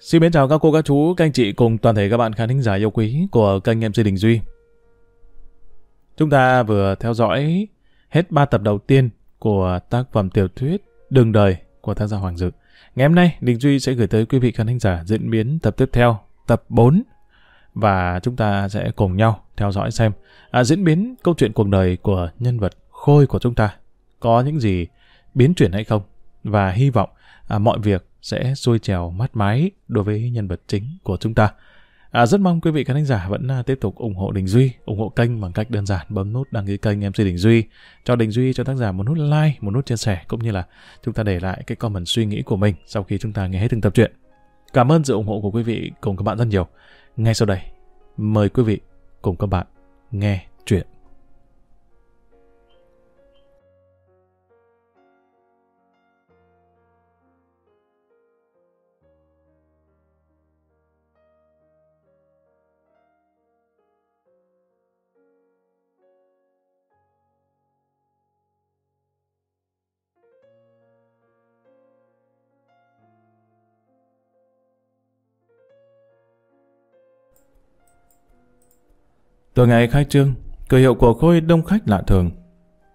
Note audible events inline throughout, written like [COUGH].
Xin mến chào các cô, các chú, các anh chị cùng toàn thể các bạn khán thính giả yêu quý của kênh MC Đình Duy. Chúng ta vừa theo dõi hết 3 tập đầu tiên của tác phẩm tiểu thuyết Đường đời của tác giả Hoàng Dự. Ngày hôm nay, Đình Duy sẽ gửi tới quý vị khán thính giả diễn biến tập tiếp theo, tập 4. Và chúng ta sẽ cùng nhau theo dõi xem à, diễn biến câu chuyện cuộc đời của nhân vật Khôi của chúng ta có những gì biến chuyển hay không. Và hy vọng à, mọi việc sẽ xuôi trèo mát mái đối với nhân vật chính của chúng ta. À, rất mong quý vị khán giả vẫn à, tiếp tục ủng hộ Đình Duy, ủng hộ kênh bằng cách đơn giản bấm nút đăng ký kênh MC Đình Duy, cho Đình Duy cho tác giả một nút like, một nút chia sẻ cũng như là chúng ta để lại cái comment suy nghĩ của mình sau khi chúng ta nghe hết từng tập truyện. Cảm ơn sự ủng hộ của quý vị cùng các bạn rất nhiều. Ngay sau đây, mời quý vị cùng các bạn nghe Từ ngày khai trương, cửa hiệu của Khôi đông khách lạ thường.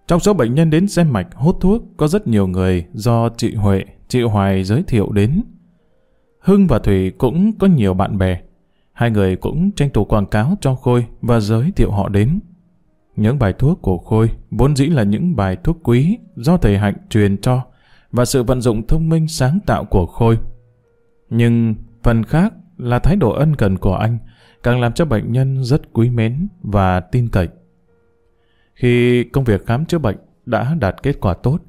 Trong số bệnh nhân đến xem mạch hút thuốc có rất nhiều người do chị Huệ, chị Hoài giới thiệu đến. Hưng và Thủy cũng có nhiều bạn bè. Hai người cũng tranh thủ quảng cáo cho Khôi và giới thiệu họ đến. Những bài thuốc của Khôi vốn dĩ là những bài thuốc quý do thầy Hạnh truyền cho và sự vận dụng thông minh sáng tạo của Khôi. Nhưng phần khác là thái độ ân cần của anh càng làm cho bệnh nhân rất quý mến và tin cậy. Khi công việc khám chữa bệnh đã đạt kết quả tốt,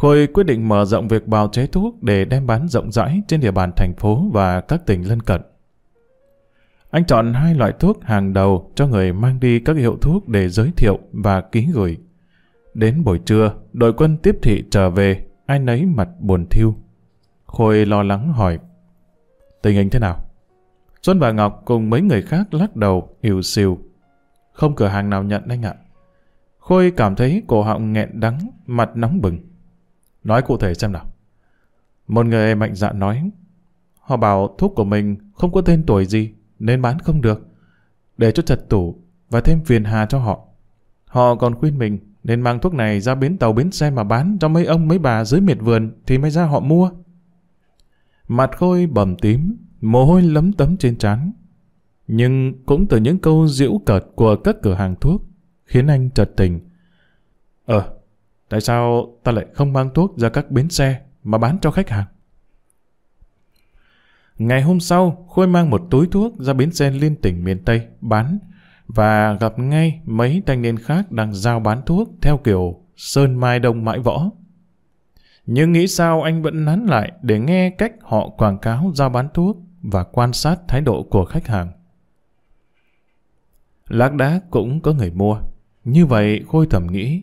Khôi quyết định mở rộng việc bào chế thuốc để đem bán rộng rãi trên địa bàn thành phố và các tỉnh lân cận. Anh chọn hai loại thuốc hàng đầu cho người mang đi các hiệu thuốc để giới thiệu và ký gửi. Đến buổi trưa, đội quân tiếp thị trở về, ai nấy mặt buồn thiêu. Khôi lo lắng hỏi, tình hình thế nào? Xuân và Ngọc cùng mấy người khác lắc đầu, hiểu xìu. Không cửa hàng nào nhận anh ạ. Khôi cảm thấy cổ họng nghẹn đắng, mặt nóng bừng. Nói cụ thể xem nào. Một người mạnh dạn nói, họ bảo thuốc của mình không có tên tuổi gì, nên bán không được. Để cho chật tủ và thêm phiền hà cho họ. Họ còn khuyên mình nên mang thuốc này ra bến tàu bến xe mà bán cho mấy ông mấy bà dưới miệt vườn thì mới ra họ mua. Mặt Khôi bầm tím, mồ hôi lấm tấm trên trán. Nhưng cũng từ những câu giễu cợt của các cửa hàng thuốc, khiến anh chợt tình. Ờ, tại sao ta lại không mang thuốc ra các bến xe mà bán cho khách hàng? Ngày hôm sau, Khôi mang một túi thuốc ra bến xe liên tỉnh miền Tây bán và gặp ngay mấy thanh niên khác đang giao bán thuốc theo kiểu Sơn Mai Đông Mãi Võ. Nhưng nghĩ sao anh vẫn nán lại để nghe cách họ quảng cáo giao bán thuốc và quan sát thái độ của khách hàng. Lác đá cũng có người mua. Như vậy Khôi thầm nghĩ,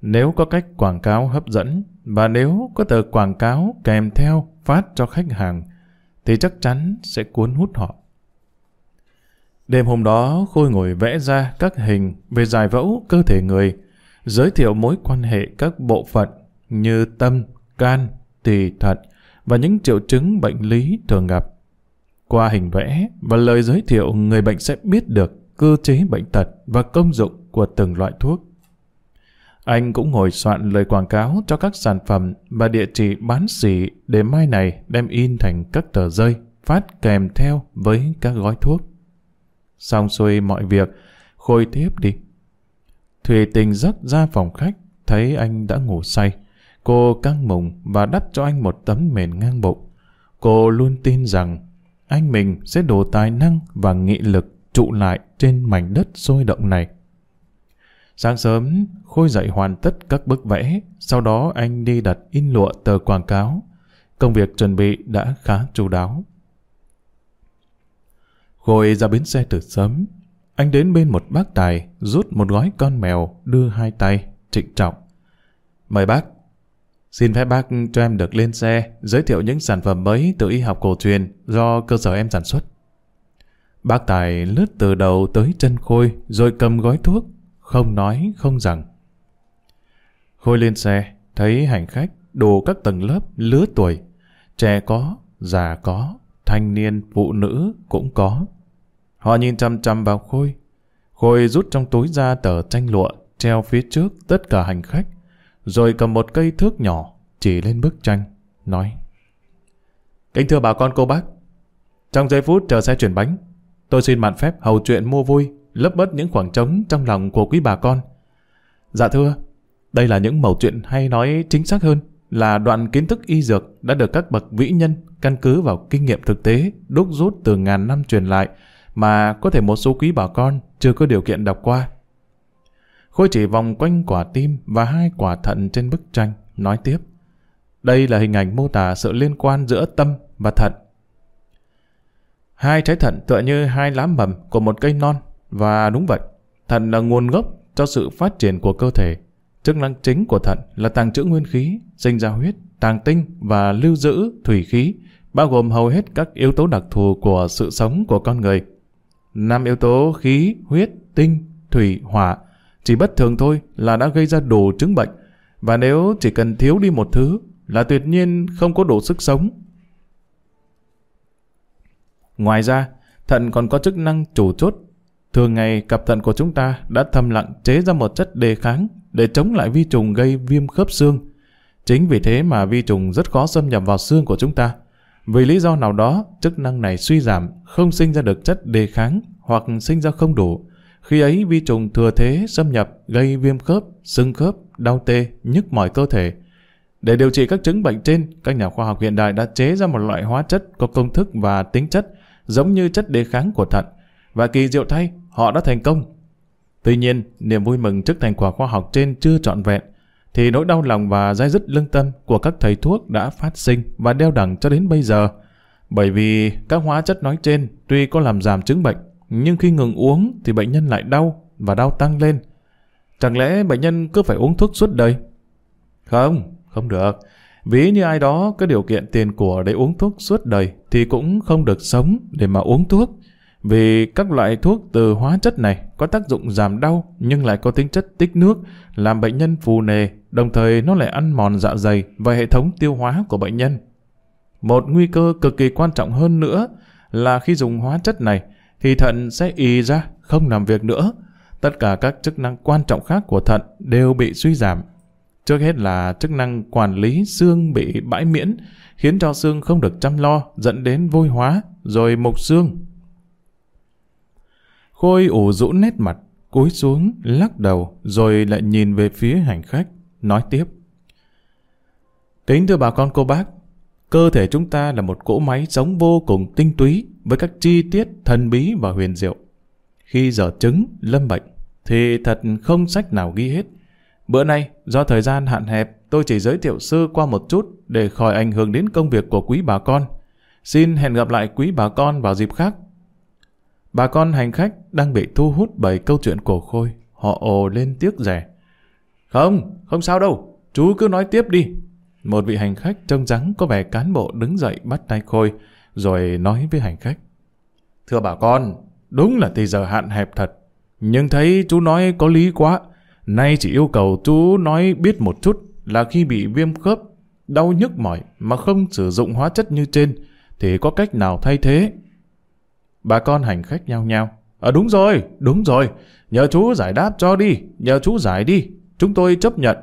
nếu có cách quảng cáo hấp dẫn và nếu có tờ quảng cáo kèm theo phát cho khách hàng, thì chắc chắn sẽ cuốn hút họ. Đêm hôm đó, Khôi ngồi vẽ ra các hình về giải phẫu cơ thể người, giới thiệu mối quan hệ các bộ phận như tâm, can, tỳ thận và những triệu chứng bệnh lý thường gặp. Qua hình vẽ và lời giới thiệu, người bệnh sẽ biết được cơ chế bệnh tật và công dụng của từng loại thuốc. Anh cũng ngồi soạn lời quảng cáo cho các sản phẩm và địa chỉ bán xỉ để mai này đem in thành các tờ rơi phát kèm theo với các gói thuốc. Xong xuôi mọi việc, Khôi tiếp đi. Thùy tình giấc ra phòng khách, thấy anh đã ngủ say. Cô căng mùng và đắp cho anh một tấm mền ngang bụng. Cô luôn tin rằng anh mình sẽ đổ tài năng và nghị lực trụ lại trên mảnh đất sôi động này. Sáng sớm, Khôi dậy hoàn tất các bức vẽ, sau đó anh đi đặt in lụa tờ quảng cáo. Công việc chuẩn bị đã khá chu đáo. Khôi ra bến xe từ sớm. Anh đến bên một bác tài, rút một gói con mèo, đưa hai tay, trịnh trọng. Mời bác. Xin phép bác cho em được lên xe, giới thiệu những sản phẩm mới từ y học cổ truyền do cơ sở em sản xuất. Bác Tài lướt từ đầu tới chân Khôi rồi cầm gói thuốc, không nói không rằng. Khôi lên xe, thấy hành khách đủ các tầng lớp, lứa tuổi, trẻ có, già có, thanh niên, phụ nữ cũng có. Họ nhìn chăm chăm vào Khôi. Khôi rút trong túi ra tờ tranh lụa, treo phía trước tất cả hành khách, rồi cầm một cây thước nhỏ, chỉ lên bức tranh, nói. Kính thưa bà con cô bác, trong giây phút chờ xe chuyển bánh, tôi xin mạn phép hầu chuyện mua vui, lấp bớt những khoảng trống trong lòng của quý bà con. Dạ thưa, đây là những mẩu chuyện hay nói chính xác hơn là đoạn kiến thức y dược đã được các bậc vĩ nhân căn cứ vào kinh nghiệm thực tế đúc rút từ ngàn năm truyền lại mà có thể một số quý bà con chưa có điều kiện đọc qua. Khôi chỉ vòng quanh quả tim và hai quả thận trên bức tranh, nói tiếp. Đây là hình ảnh mô tả sự liên quan giữa tâm và thận. Hai trái thận tựa như hai lá mầm của một cây non, và đúng vậy, thận là nguồn gốc cho sự phát triển của cơ thể. Chức năng chính của thận là tàng trữ nguyên khí, sinh ra huyết, tàng tinh và lưu giữ thủy khí, bao gồm hầu hết các yếu tố đặc thù của sự sống của con người. Năm yếu tố khí, huyết, tinh, thủy, hỏa chỉ bất thường thôi là đã gây ra đủ chứng bệnh, và nếu chỉ cần thiếu đi một thứ là tuyệt nhiên không có đủ sức sống. Ngoài ra, thận còn có chức năng chủ chốt. Thường ngày, cặp thận của chúng ta đã thầm lặng chế ra một chất đề kháng để chống lại vi trùng gây viêm khớp xương. Chính vì thế mà vi trùng rất khó xâm nhập vào xương của chúng ta. Vì lý do nào đó, chức năng này suy giảm, không sinh ra được chất đề kháng hoặc sinh ra không đủ. Khi ấy vi trùng thừa thế xâm nhập gây viêm khớp, sưng khớp, đau tê, nhức mỏi cơ thể. Để điều trị các chứng bệnh trên, các nhà khoa học hiện đại đã chế ra một loại hóa chất có công thức và tính chất giống như chất đề kháng của thận. Và kỳ diệu thay, họ đã thành công. Tuy nhiên, niềm vui mừng trước thành quả khoa học trên chưa trọn vẹn, thì nỗi đau lòng và dai dứt lương tâm của các thầy thuốc đã phát sinh và đeo đẳng cho đến bây giờ. Bởi vì các hóa chất nói trên tuy có làm giảm chứng bệnh, nhưng khi ngừng uống thì bệnh nhân lại đau và đau tăng lên. Chẳng lẽ bệnh nhân cứ phải uống thuốc suốt đời? Không, không được. Ví như ai đó có điều kiện tiền của để uống thuốc suốt đời thì cũng không được sống để mà uống thuốc. Vì các loại thuốc từ hóa chất này có tác dụng giảm đau nhưng lại có tính chất tích nước, làm bệnh nhân phù nề, đồng thời nó lại ăn mòn dạ dày và hệ thống tiêu hóa của bệnh nhân. Một nguy cơ cực kỳ quan trọng hơn nữa là khi dùng hóa chất này thì thận sẽ y ra, không làm việc nữa. Tất cả các chức năng quan trọng khác của thận đều bị suy giảm. Trước hết là chức năng quản lý xương bị bãi miễn, khiến cho xương không được chăm lo, dẫn đến vôi hóa, rồi mục xương. Khôi ủ rũ nét mặt, cúi xuống, lắc đầu, rồi lại nhìn về phía hành khách, nói tiếp. Kính thưa bà con cô bác, cơ thể chúng ta là một cỗ máy sống vô cùng tinh túy với các chi tiết thần bí và huyền diệu. Khi dở chứng, lâm bệnh, thì thật không sách nào ghi hết. Bữa nay, do thời gian hạn hẹp, tôi chỉ giới thiệu sơ qua một chút để khỏi ảnh hưởng đến công việc của quý bà con. Xin hẹn gặp lại quý bà con vào dịp khác. Bà con hành khách đang bị thu hút bởi câu chuyện cổ khôi. Họ ồ lên tiếc rẻ. Không, không sao đâu. Chú cứ nói tiếp đi. Một vị hành khách trông rắn có vẻ cán bộ đứng dậy bắt tay khôi, rồi nói với hành khách. Thưa bà con, đúng là thì giờ hạn hẹp thật. Nhưng thấy chú nói có lý quá. Nay chỉ yêu cầu chú nói biết một chút là khi bị viêm khớp, đau nhức mỏi mà không sử dụng hóa chất như trên, thì có cách nào thay thế? Bà con hành khách nhau nhau. Ờ à, đúng rồi, đúng rồi, nhờ chú giải đáp cho đi, nhờ chú giải đi, chúng tôi chấp nhận.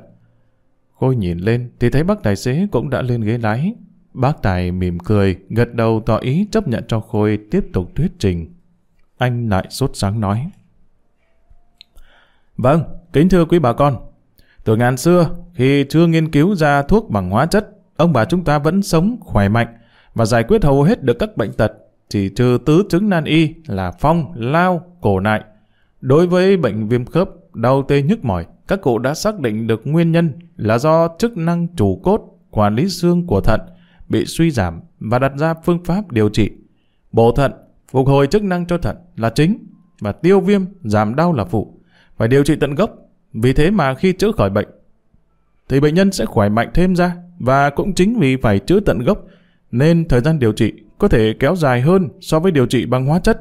Cô nhìn lên thì thấy bác tài xế cũng đã lên ghế lái. Bác tài mỉm cười, gật đầu tỏ ý chấp nhận cho Khôi tiếp tục thuyết trình. Anh lại sốt sáng nói. Vâng, kính thưa quý bà con. Từ ngàn xưa, khi chưa nghiên cứu ra thuốc bằng hóa chất, ông bà chúng ta vẫn sống khỏe mạnh và giải quyết hầu hết được các bệnh tật, chỉ trừ tứ chứng nan y là phong, lao, cổ nại. Đối với bệnh viêm khớp, đau tê nhức mỏi, các cụ đã xác định được nguyên nhân là do chức năng chủ cốt, quản lý xương của thận bị suy giảm và đặt ra phương pháp điều trị. Bổ thận, phục hồi chức năng cho thận là chính và tiêu viêm, giảm đau là phụ phải điều trị tận gốc. Vì thế mà khi chữa khỏi bệnh, thì bệnh nhân sẽ khỏe mạnh thêm ra và cũng chính vì phải chữa tận gốc nên thời gian điều trị có thể kéo dài hơn so với điều trị bằng hóa chất.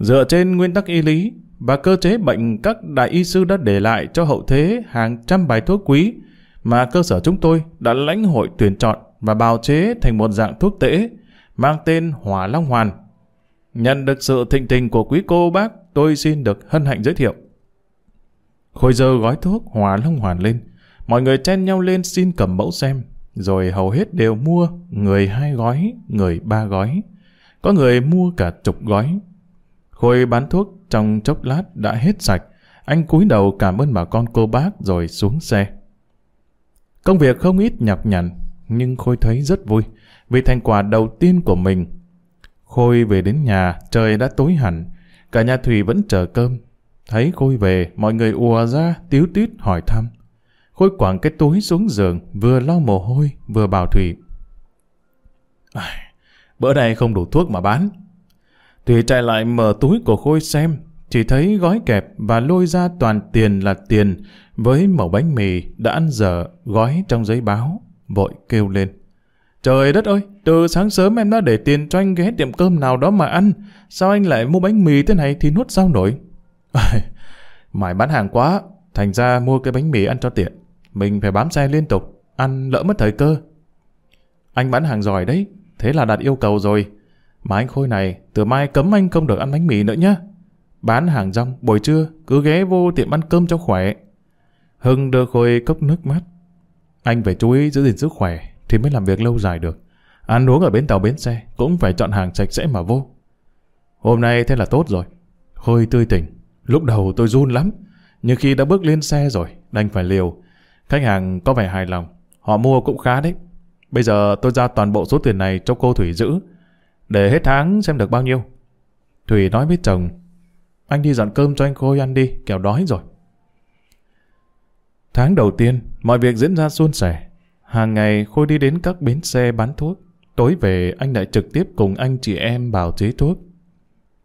Dựa trên nguyên tắc y lý và cơ chế bệnh các đại y sư đã để lại cho hậu thế hàng trăm bài thuốc quý mà cơ sở chúng tôi đã lãnh hội tuyển chọn và bào chế thành một dạng thuốc tễ mang tên Hỏa Long Hoàn. Nhận được sự thịnh tình của quý cô bác, tôi xin được hân hạnh giới thiệu. Khôi dơ gói thuốc Hỏa Long Hoàn lên, mọi người chen nhau lên xin cầm mẫu xem, rồi hầu hết đều mua, người hai gói, người ba gói. Có người mua cả chục gói. Khôi bán thuốc trong chốc lát đã hết sạch, anh cúi đầu cảm ơn bà con cô bác rồi xuống xe. Công việc không ít nhọc nhằn, nhưng Khôi thấy rất vui, vì thành quả đầu tiên của mình. Khôi về đến nhà, trời đã tối hẳn, cả nhà Thủy vẫn chờ cơm. Thấy Khôi về, mọi người ùa ra, tiếu tít hỏi thăm. Khôi quẳng cái túi xuống giường, vừa lau mồ hôi, vừa bảo Thủy. À, bữa nay không đủ thuốc mà bán. Thủy chạy lại mở túi của Khôi xem, chỉ thấy gói kẹp và lôi ra toàn tiền là tiền với mẩu bánh mì đã ăn dở gói trong giấy báo, vội kêu lên. Trời đất ơi, từ sáng sớm em đã để tiền cho anh ghé tiệm cơm nào đó mà ăn, sao anh lại mua bánh mì thế này thì nuốt sao nổi? [LAUGHS] Mải bán hàng quá, thành ra mua cái bánh mì ăn cho tiện. Mình phải bám xe liên tục, ăn lỡ mất thời cơ. Anh bán hàng giỏi đấy, thế là đạt yêu cầu rồi. Mà anh Khôi này, từ mai cấm anh không được ăn bánh mì nữa nhá. Bán hàng rong, buổi trưa, cứ ghé vô tiệm ăn cơm cho khỏe. Hưng đưa Khôi cốc nước mắt. Anh phải chú ý giữ gìn sức khỏe, thì mới làm việc lâu dài được. Ăn uống ở bến tàu bến xe, cũng phải chọn hàng sạch sẽ mà vô. Hôm nay thế là tốt rồi. Khôi tươi tỉnh. Lúc đầu tôi run lắm, nhưng khi đã bước lên xe rồi, đành phải liều. Khách hàng có vẻ hài lòng, họ mua cũng khá đấy. Bây giờ tôi giao toàn bộ số tiền này cho cô Thủy giữ, để hết tháng xem được bao nhiêu. Thủy nói với chồng, anh đi dọn cơm cho anh Khôi ăn đi, kẻo đói rồi. Tháng đầu tiên, mọi việc diễn ra suôn sẻ. Hàng ngày Khôi đi đến các bến xe bán thuốc. Tối về anh lại trực tiếp cùng anh chị em bào chế thuốc.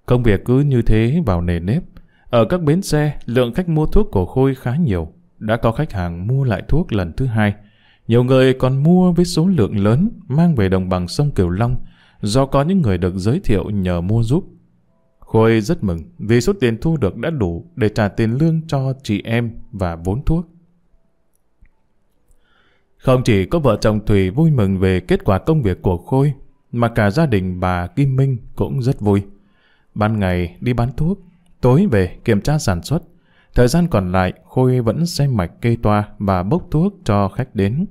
Công việc cứ như thế vào nề nếp. Ở các bến xe, lượng khách mua thuốc của Khôi khá nhiều. Đã có khách hàng mua lại thuốc lần thứ hai. Nhiều người còn mua với số lượng lớn mang về đồng bằng sông Kiều Long do có những người được giới thiệu nhờ mua giúp. Khôi rất mừng vì số tiền thu được đã đủ để trả tiền lương cho chị em và vốn thuốc. Không chỉ có vợ chồng Thùy vui mừng về kết quả công việc của Khôi, mà cả gia đình bà Kim Minh cũng rất vui. Ban ngày đi bán thuốc, tối về kiểm tra sản xuất. Thời gian còn lại, Khôi vẫn xem mạch kê toa và bốc thuốc cho khách đến.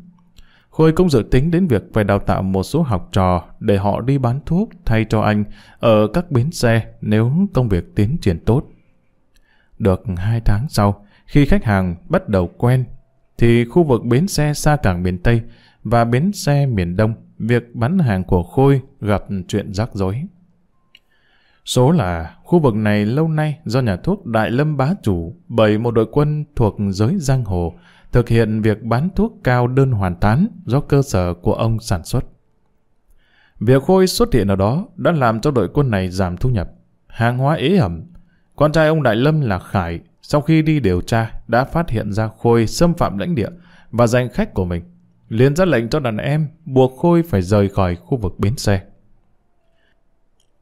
Khôi cũng dự tính đến việc phải đào tạo một số học trò để họ đi bán thuốc thay cho anh ở các bến xe nếu công việc tiến triển tốt. Được hai tháng sau, khi khách hàng bắt đầu quen, thì khu vực bến xe xa cảng miền Tây và bến xe miền Đông, việc bán hàng của Khôi gặp chuyện rắc rối. Số là khu vực này lâu nay do nhà thuốc Đại Lâm bá chủ bởi một đội quân thuộc giới giang hồ thực hiện việc bán thuốc cao đơn hoàn tán do cơ sở của ông sản xuất. Việc Khôi xuất hiện ở đó đã làm cho đội quân này giảm thu nhập. Hàng hóa ế ẩm. Con trai ông Đại Lâm là Khải, sau khi đi điều tra, đã phát hiện ra Khôi xâm phạm lãnh địa và giành khách của mình. liền ra lệnh cho đàn em buộc Khôi phải rời khỏi khu vực bến xe.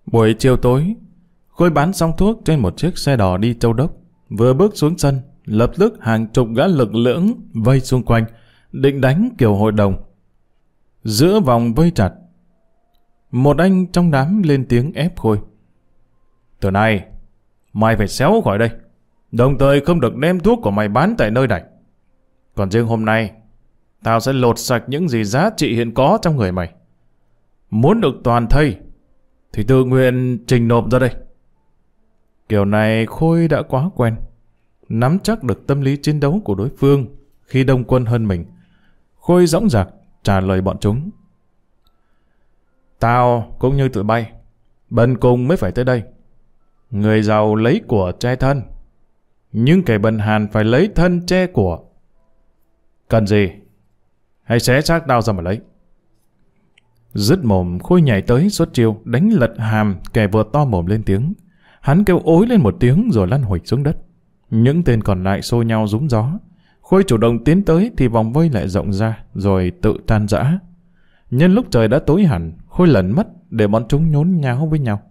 Buổi chiều tối, Khôi bán xong thuốc trên một chiếc xe đò đi châu đốc. Vừa bước xuống sân, lập tức hàng chục gã lực lưỡng vây xung quanh, định đánh kiểu hội đồng. Giữa vòng vây chặt, một anh trong đám lên tiếng ép Khôi. Từ nay, mày phải xéo khỏi đây. Đồng thời không được đem thuốc của mày bán tại nơi này. Còn riêng hôm nay, tao sẽ lột sạch những gì giá trị hiện có trong người mày. Muốn được toàn thây, thì tự nguyện trình nộp ra đây. Kiểu này Khôi đã quá quen nắm chắc được tâm lý chiến đấu của đối phương khi đông quân hơn mình. Khôi dõng dạc trả lời bọn chúng. Tao cũng như tụi bay, bần cùng mới phải tới đây. Người giàu lấy của che thân, nhưng kẻ bần hàn phải lấy thân che của. Cần gì? Hãy xé xác tao ra mà lấy. Dứt mồm, Khôi nhảy tới suốt chiêu, đánh lật hàm kẻ vừa to mồm lên tiếng. Hắn kêu ối lên một tiếng rồi lăn huỵch xuống đất. Những tên còn lại xô nhau rúng gió. Khôi chủ động tiến tới thì vòng vây lại rộng ra, rồi tự tan rã. Nhân lúc trời đã tối hẳn, Khôi lẩn mất để bọn chúng nhốn nháo với nhau.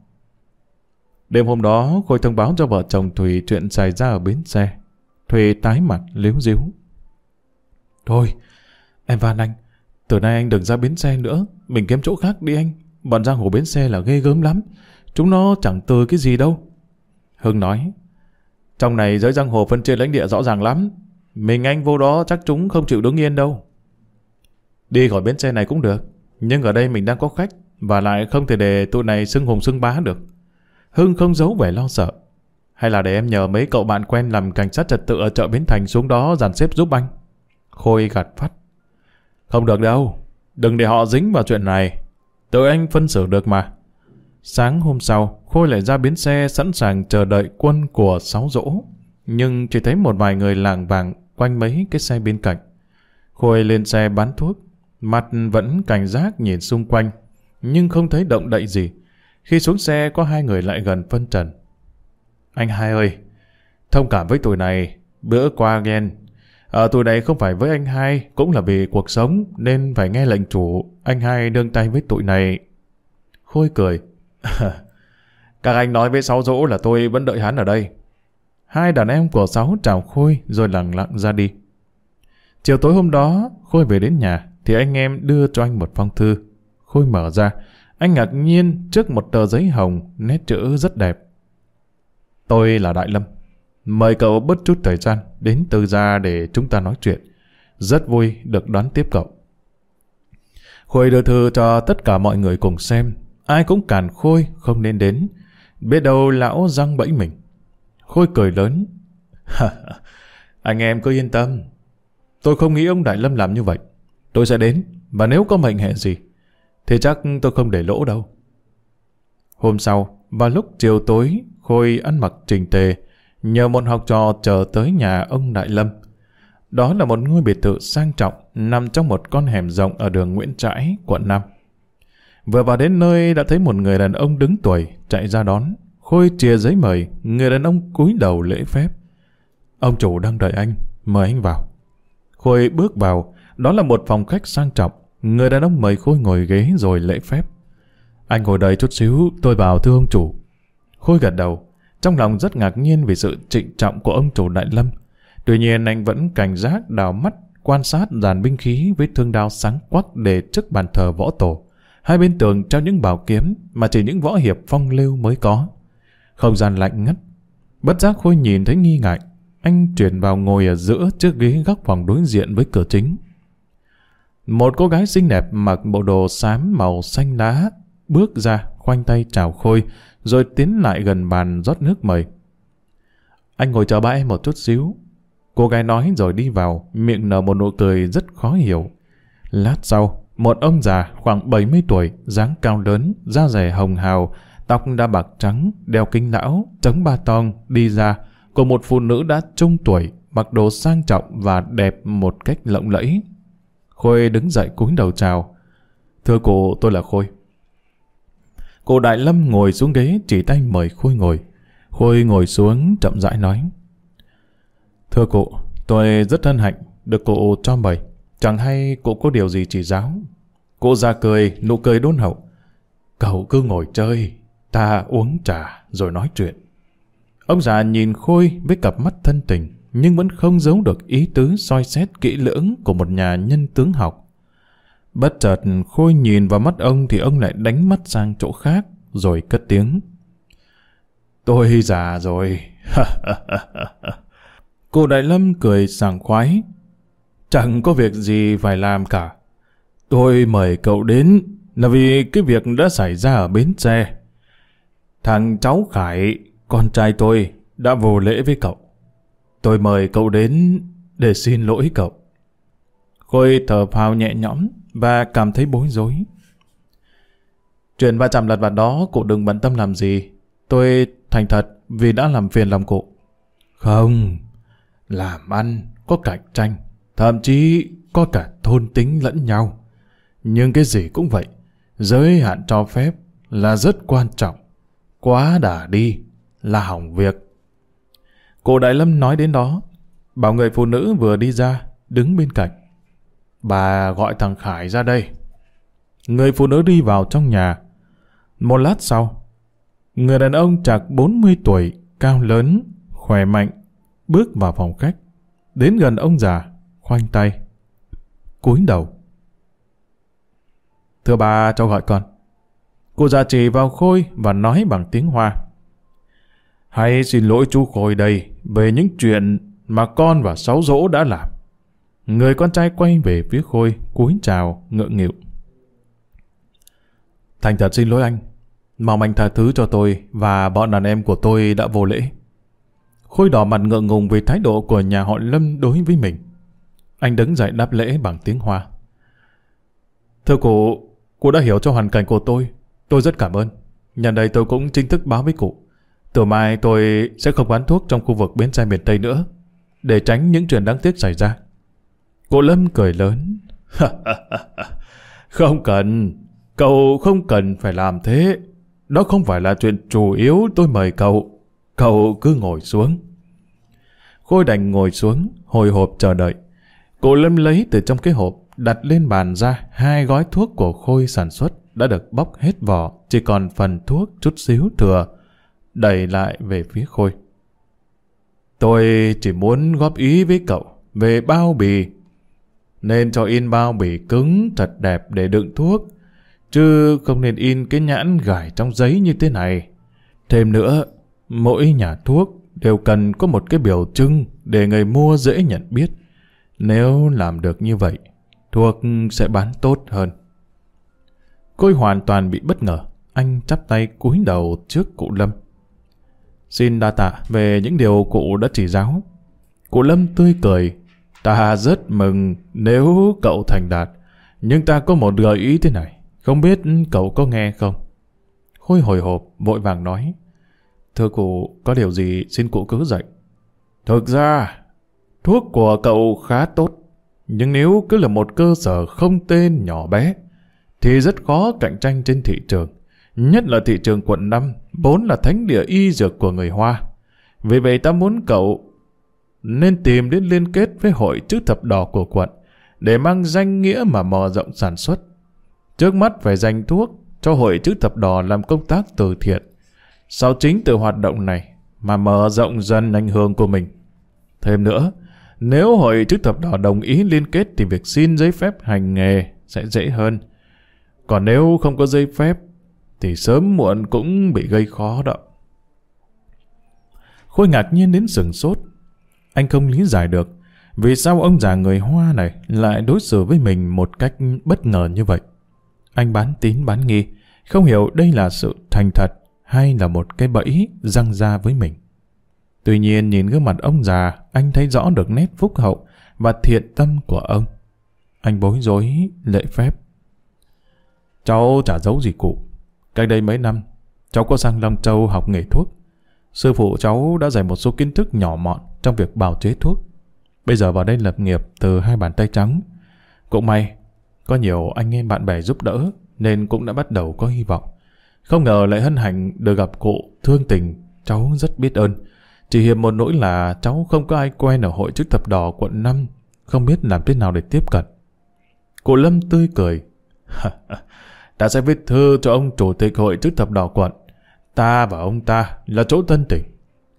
Đêm hôm đó, Khôi thông báo cho vợ chồng Thùy chuyện xảy ra ở bến xe. Thùy tái mặt, liếu díu. Thôi, em van anh, từ nay anh đừng ra bến xe nữa, mình kiếm chỗ khác đi anh. bọn giang hồ bến xe là ghê gớm lắm. Chúng nó chẳng từ cái gì đâu. Hưng nói, trong này giới giang hồ phân chia lãnh địa rõ ràng lắm. Mình anh vô đó chắc chúng không chịu đứng yên đâu. Đi khỏi bến xe này cũng được, nhưng ở đây mình đang có khách, và lại không thể để tụi này xưng hùng xưng bá được. Hưng không giấu vẻ lo sợ. Hay là để em nhờ mấy cậu bạn quen làm cảnh sát trật tự ở chợ Bến Thành xuống đó dàn xếp giúp anh. Khôi gạt phát. Không được đâu, đừng để họ dính vào chuyện này. Tự anh phân xử được mà. Sáng hôm sau, Khôi lại ra bến xe sẵn sàng chờ đợi quân của sáu dỗ. Nhưng chỉ thấy một vài người làng vàng quanh mấy cái xe bên cạnh. Khôi lên xe bán thuốc, mặt vẫn cảnh giác nhìn xung quanh, nhưng không thấy động đậy gì. Khi xuống xe có hai người lại gần phân trần. Anh hai ơi, thông cảm với tuổi này, bữa qua ghen. Ờ, Ở tuổi này không phải với anh hai, cũng là vì cuộc sống, nên phải nghe lệnh chủ. Anh hai đương tay với tụi này. Khôi cười. [LAUGHS] Các anh nói với Sáu Dỗ là tôi vẫn đợi hắn ở đây. Hai đàn em của Sáu chào Khôi rồi lặng lặng ra đi. Chiều tối hôm đó, Khôi về đến nhà, thì anh em đưa cho anh một phong thư. Khôi mở ra, anh ngạc nhiên trước một tờ giấy hồng, nét chữ rất đẹp. Tôi là Đại Lâm. Mời cậu bớt chút thời gian đến từ gia để chúng ta nói chuyện. Rất vui được đón tiếp cậu. Khôi đưa thư cho tất cả mọi người cùng xem. Ai cũng cản Khôi không nên đến. Biết đâu lão răng bẫy mình. Khôi cười lớn. [LAUGHS] Anh em cứ yên tâm. Tôi không nghĩ ông Đại Lâm làm như vậy. Tôi sẽ đến. Và nếu có mệnh hệ gì, thì chắc tôi không để lỗ đâu. Hôm sau, vào lúc chiều tối, Khôi ăn mặc trình tề, nhờ một học trò chờ tới nhà ông Đại Lâm. Đó là một ngôi biệt thự sang trọng nằm trong một con hẻm rộng ở đường Nguyễn Trãi, quận 5. Vừa vào đến nơi đã thấy một người đàn ông đứng tuổi chạy ra đón. Khôi chia giấy mời, người đàn ông cúi đầu lễ phép. Ông chủ đang đợi anh, mời anh vào. Khôi bước vào, đó là một phòng khách sang trọng. Người đàn ông mời Khôi ngồi ghế rồi lễ phép. Anh ngồi đợi chút xíu, tôi vào thưa ông chủ. Khôi gật đầu, trong lòng rất ngạc nhiên vì sự trịnh trọng của ông chủ Đại Lâm. Tuy nhiên anh vẫn cảnh giác đào mắt quan sát dàn binh khí với thương đao sáng quắc để trước bàn thờ võ tổ. Hai bên tường treo những bảo kiếm mà chỉ những võ hiệp phong lưu mới có. Không gian lạnh ngắt. Bất giác Khôi nhìn thấy nghi ngại. Anh chuyển vào ngồi ở giữa chiếc ghế góc phòng đối diện với cửa chính. Một cô gái xinh đẹp mặc bộ đồ xám màu xanh lá bước ra khoanh tay chào Khôi rồi tiến lại gần bàn rót nước mời. Anh ngồi chờ ba em một chút xíu. Cô gái nói rồi đi vào, miệng nở một nụ cười rất khó hiểu. Lát sau, một ông già khoảng 70 tuổi, dáng cao lớn, da rẻ hồng hào, tóc đã bạc trắng, đeo kính lão, chống ba tong, đi ra, của một phụ nữ đã trung tuổi, mặc đồ sang trọng và đẹp một cách lộng lẫy. Khôi đứng dậy cúi đầu chào. Thưa cô, tôi là Khôi. Cô Đại Lâm ngồi xuống ghế chỉ tay mời Khôi ngồi. Khôi ngồi xuống chậm rãi nói. Thưa cụ, tôi rất hân hạnh được cụ cho mời. Chẳng hay cụ có điều gì chỉ giáo. Cụ ra cười, nụ cười đôn hậu. Cậu cứ ngồi chơi, ta uống trà rồi nói chuyện. Ông già nhìn Khôi với cặp mắt thân tình, nhưng vẫn không giấu được ý tứ soi xét kỹ lưỡng của một nhà nhân tướng học. Bất chợt Khôi nhìn vào mắt ông thì ông lại đánh mắt sang chỗ khác, rồi cất tiếng. Tôi già rồi. [LAUGHS] Cô Đại Lâm cười sảng khoái. Chẳng có việc gì phải làm cả. Tôi mời cậu đến là vì cái việc đã xảy ra ở bến xe. Thằng cháu Khải, con trai tôi, đã vô lễ với cậu. Tôi mời cậu đến để xin lỗi cậu. Khôi thở phào nhẹ nhõm, và cảm thấy bối rối. Chuyện va chạm lật vặt đó cụ đừng bận tâm làm gì. Tôi thành thật vì đã làm phiền lòng cụ. Không, làm ăn có cạnh tranh, thậm chí có cả thôn tính lẫn nhau. Nhưng cái gì cũng vậy, giới hạn cho phép là rất quan trọng. Quá đả đi là hỏng việc. cô Đại Lâm nói đến đó, bảo người phụ nữ vừa đi ra, đứng bên cạnh. Bà gọi thằng Khải ra đây. Người phụ nữ đi vào trong nhà. Một lát sau, người đàn ông chạc 40 tuổi, cao lớn, khỏe mạnh, bước vào phòng khách. Đến gần ông già, khoanh tay, cúi đầu. Thưa bà, cho gọi con. Cô già chỉ vào Khôi và nói bằng tiếng Hoa. Hãy xin lỗi chú Khôi đây về những chuyện mà con và Sáu Dỗ đã làm. Người con trai quay về phía Khôi, cúi chào, ngượng nghịu. Thành thật xin lỗi anh. Mong anh tha thứ cho tôi và bọn đàn em của tôi đã vô lễ. Khôi đỏ mặt ngượng ngùng vì thái độ của nhà họ Lâm đối với mình. Anh đứng dậy đáp lễ bằng tiếng Hoa. Thưa cụ, cụ đã hiểu cho hoàn cảnh của tôi. Tôi rất cảm ơn. Nhân đây tôi cũng chính thức báo với cụ. Từ mai tôi sẽ không bán thuốc trong khu vực bến xe miền Tây nữa, để tránh những chuyện đáng tiếc xảy ra. Cụ Lâm cười lớn. [LAUGHS] không cần, cậu không cần phải làm thế. Đó không phải là chuyện chủ yếu tôi mời cậu. Cậu cứ ngồi xuống. Khôi đành ngồi xuống, hồi hộp chờ đợi. Cô Lâm lấy từ trong cái hộp, đặt lên bàn ra hai gói thuốc của Khôi sản xuất đã được bóc hết vỏ, chỉ còn phần thuốc chút xíu thừa, đẩy lại về phía Khôi. Tôi chỉ muốn góp ý với cậu về bao bì. Nên cho in bao bì cứng thật đẹp để đựng thuốc, chứ không nên in cái nhãn gài trong giấy như thế này. Thêm nữa, mỗi nhà thuốc đều cần có một cái biểu trưng để người mua dễ nhận biết. Nếu làm được như vậy, thuốc sẽ bán tốt hơn. Côi hoàn toàn bị bất ngờ. Anh chắp tay cúi đầu trước cụ Lâm. Xin đa tạ về những điều cụ đã chỉ giáo. Cụ Lâm tươi cười. Ta rất mừng nếu cậu thành đạt. Nhưng ta có một gợi ý thế này. Không biết cậu có nghe không? Khôi hồi hộp, vội vàng nói. Thưa cụ, có điều gì xin cụ cứ dạy. Thực ra, thuốc của cậu khá tốt. Nhưng nếu cứ là một cơ sở không tên nhỏ bé, thì rất khó cạnh tranh trên thị trường. Nhất là thị trường quận 5, vốn là thánh địa y dược của người Hoa. Vì vậy ta muốn cậu nên tìm đến liên kết với hội chữ thập đỏ của quận để mang danh nghĩa mà mở rộng sản xuất. Trước mắt phải dành thuốc cho hội chữ thập đỏ làm công tác từ thiện. Sau chính từ hoạt động này mà mở rộng dần ảnh hưởng của mình. Thêm nữa, nếu hội chữ thập đỏ đồng ý liên kết thì việc xin giấy phép hành nghề sẽ dễ hơn. Còn nếu không có giấy phép thì sớm muộn cũng bị gây khó đó. Khôi ngạc nhiên đến sừng sốt. Anh không lý giải được vì sao ông già người Hoa này lại đối xử với mình một cách bất ngờ như vậy. Anh bán tín bán nghi, không hiểu đây là sự thành thật hay là một cái bẫy răng ra với mình. Tuy nhiên nhìn gương mặt ông già, anh thấy rõ được nét phúc hậu và thiện tâm của ông. Anh bối rối, lệ phép. Cháu chả giấu gì cụ. Cách đây mấy năm, cháu có sang Long Châu học nghề thuốc. Sư phụ cháu đã dạy một số kiến thức nhỏ mọn trong việc bào chế thuốc. Bây giờ vào đây lập nghiệp từ hai bàn tay trắng. Cũng may, có nhiều anh em bạn bè giúp đỡ nên cũng đã bắt đầu có hy vọng. Không ngờ lại hân hạnh được gặp cụ thương tình, cháu rất biết ơn. Chỉ hiểm một nỗi là cháu không có ai quen ở hội chức thập đỏ quận 5, không biết làm thế nào để tiếp cận. Cụ Lâm tươi cười. [LAUGHS] ta sẽ viết thư cho ông chủ tịch hội chức thập đỏ quận. Ta và ông ta là chỗ thân tình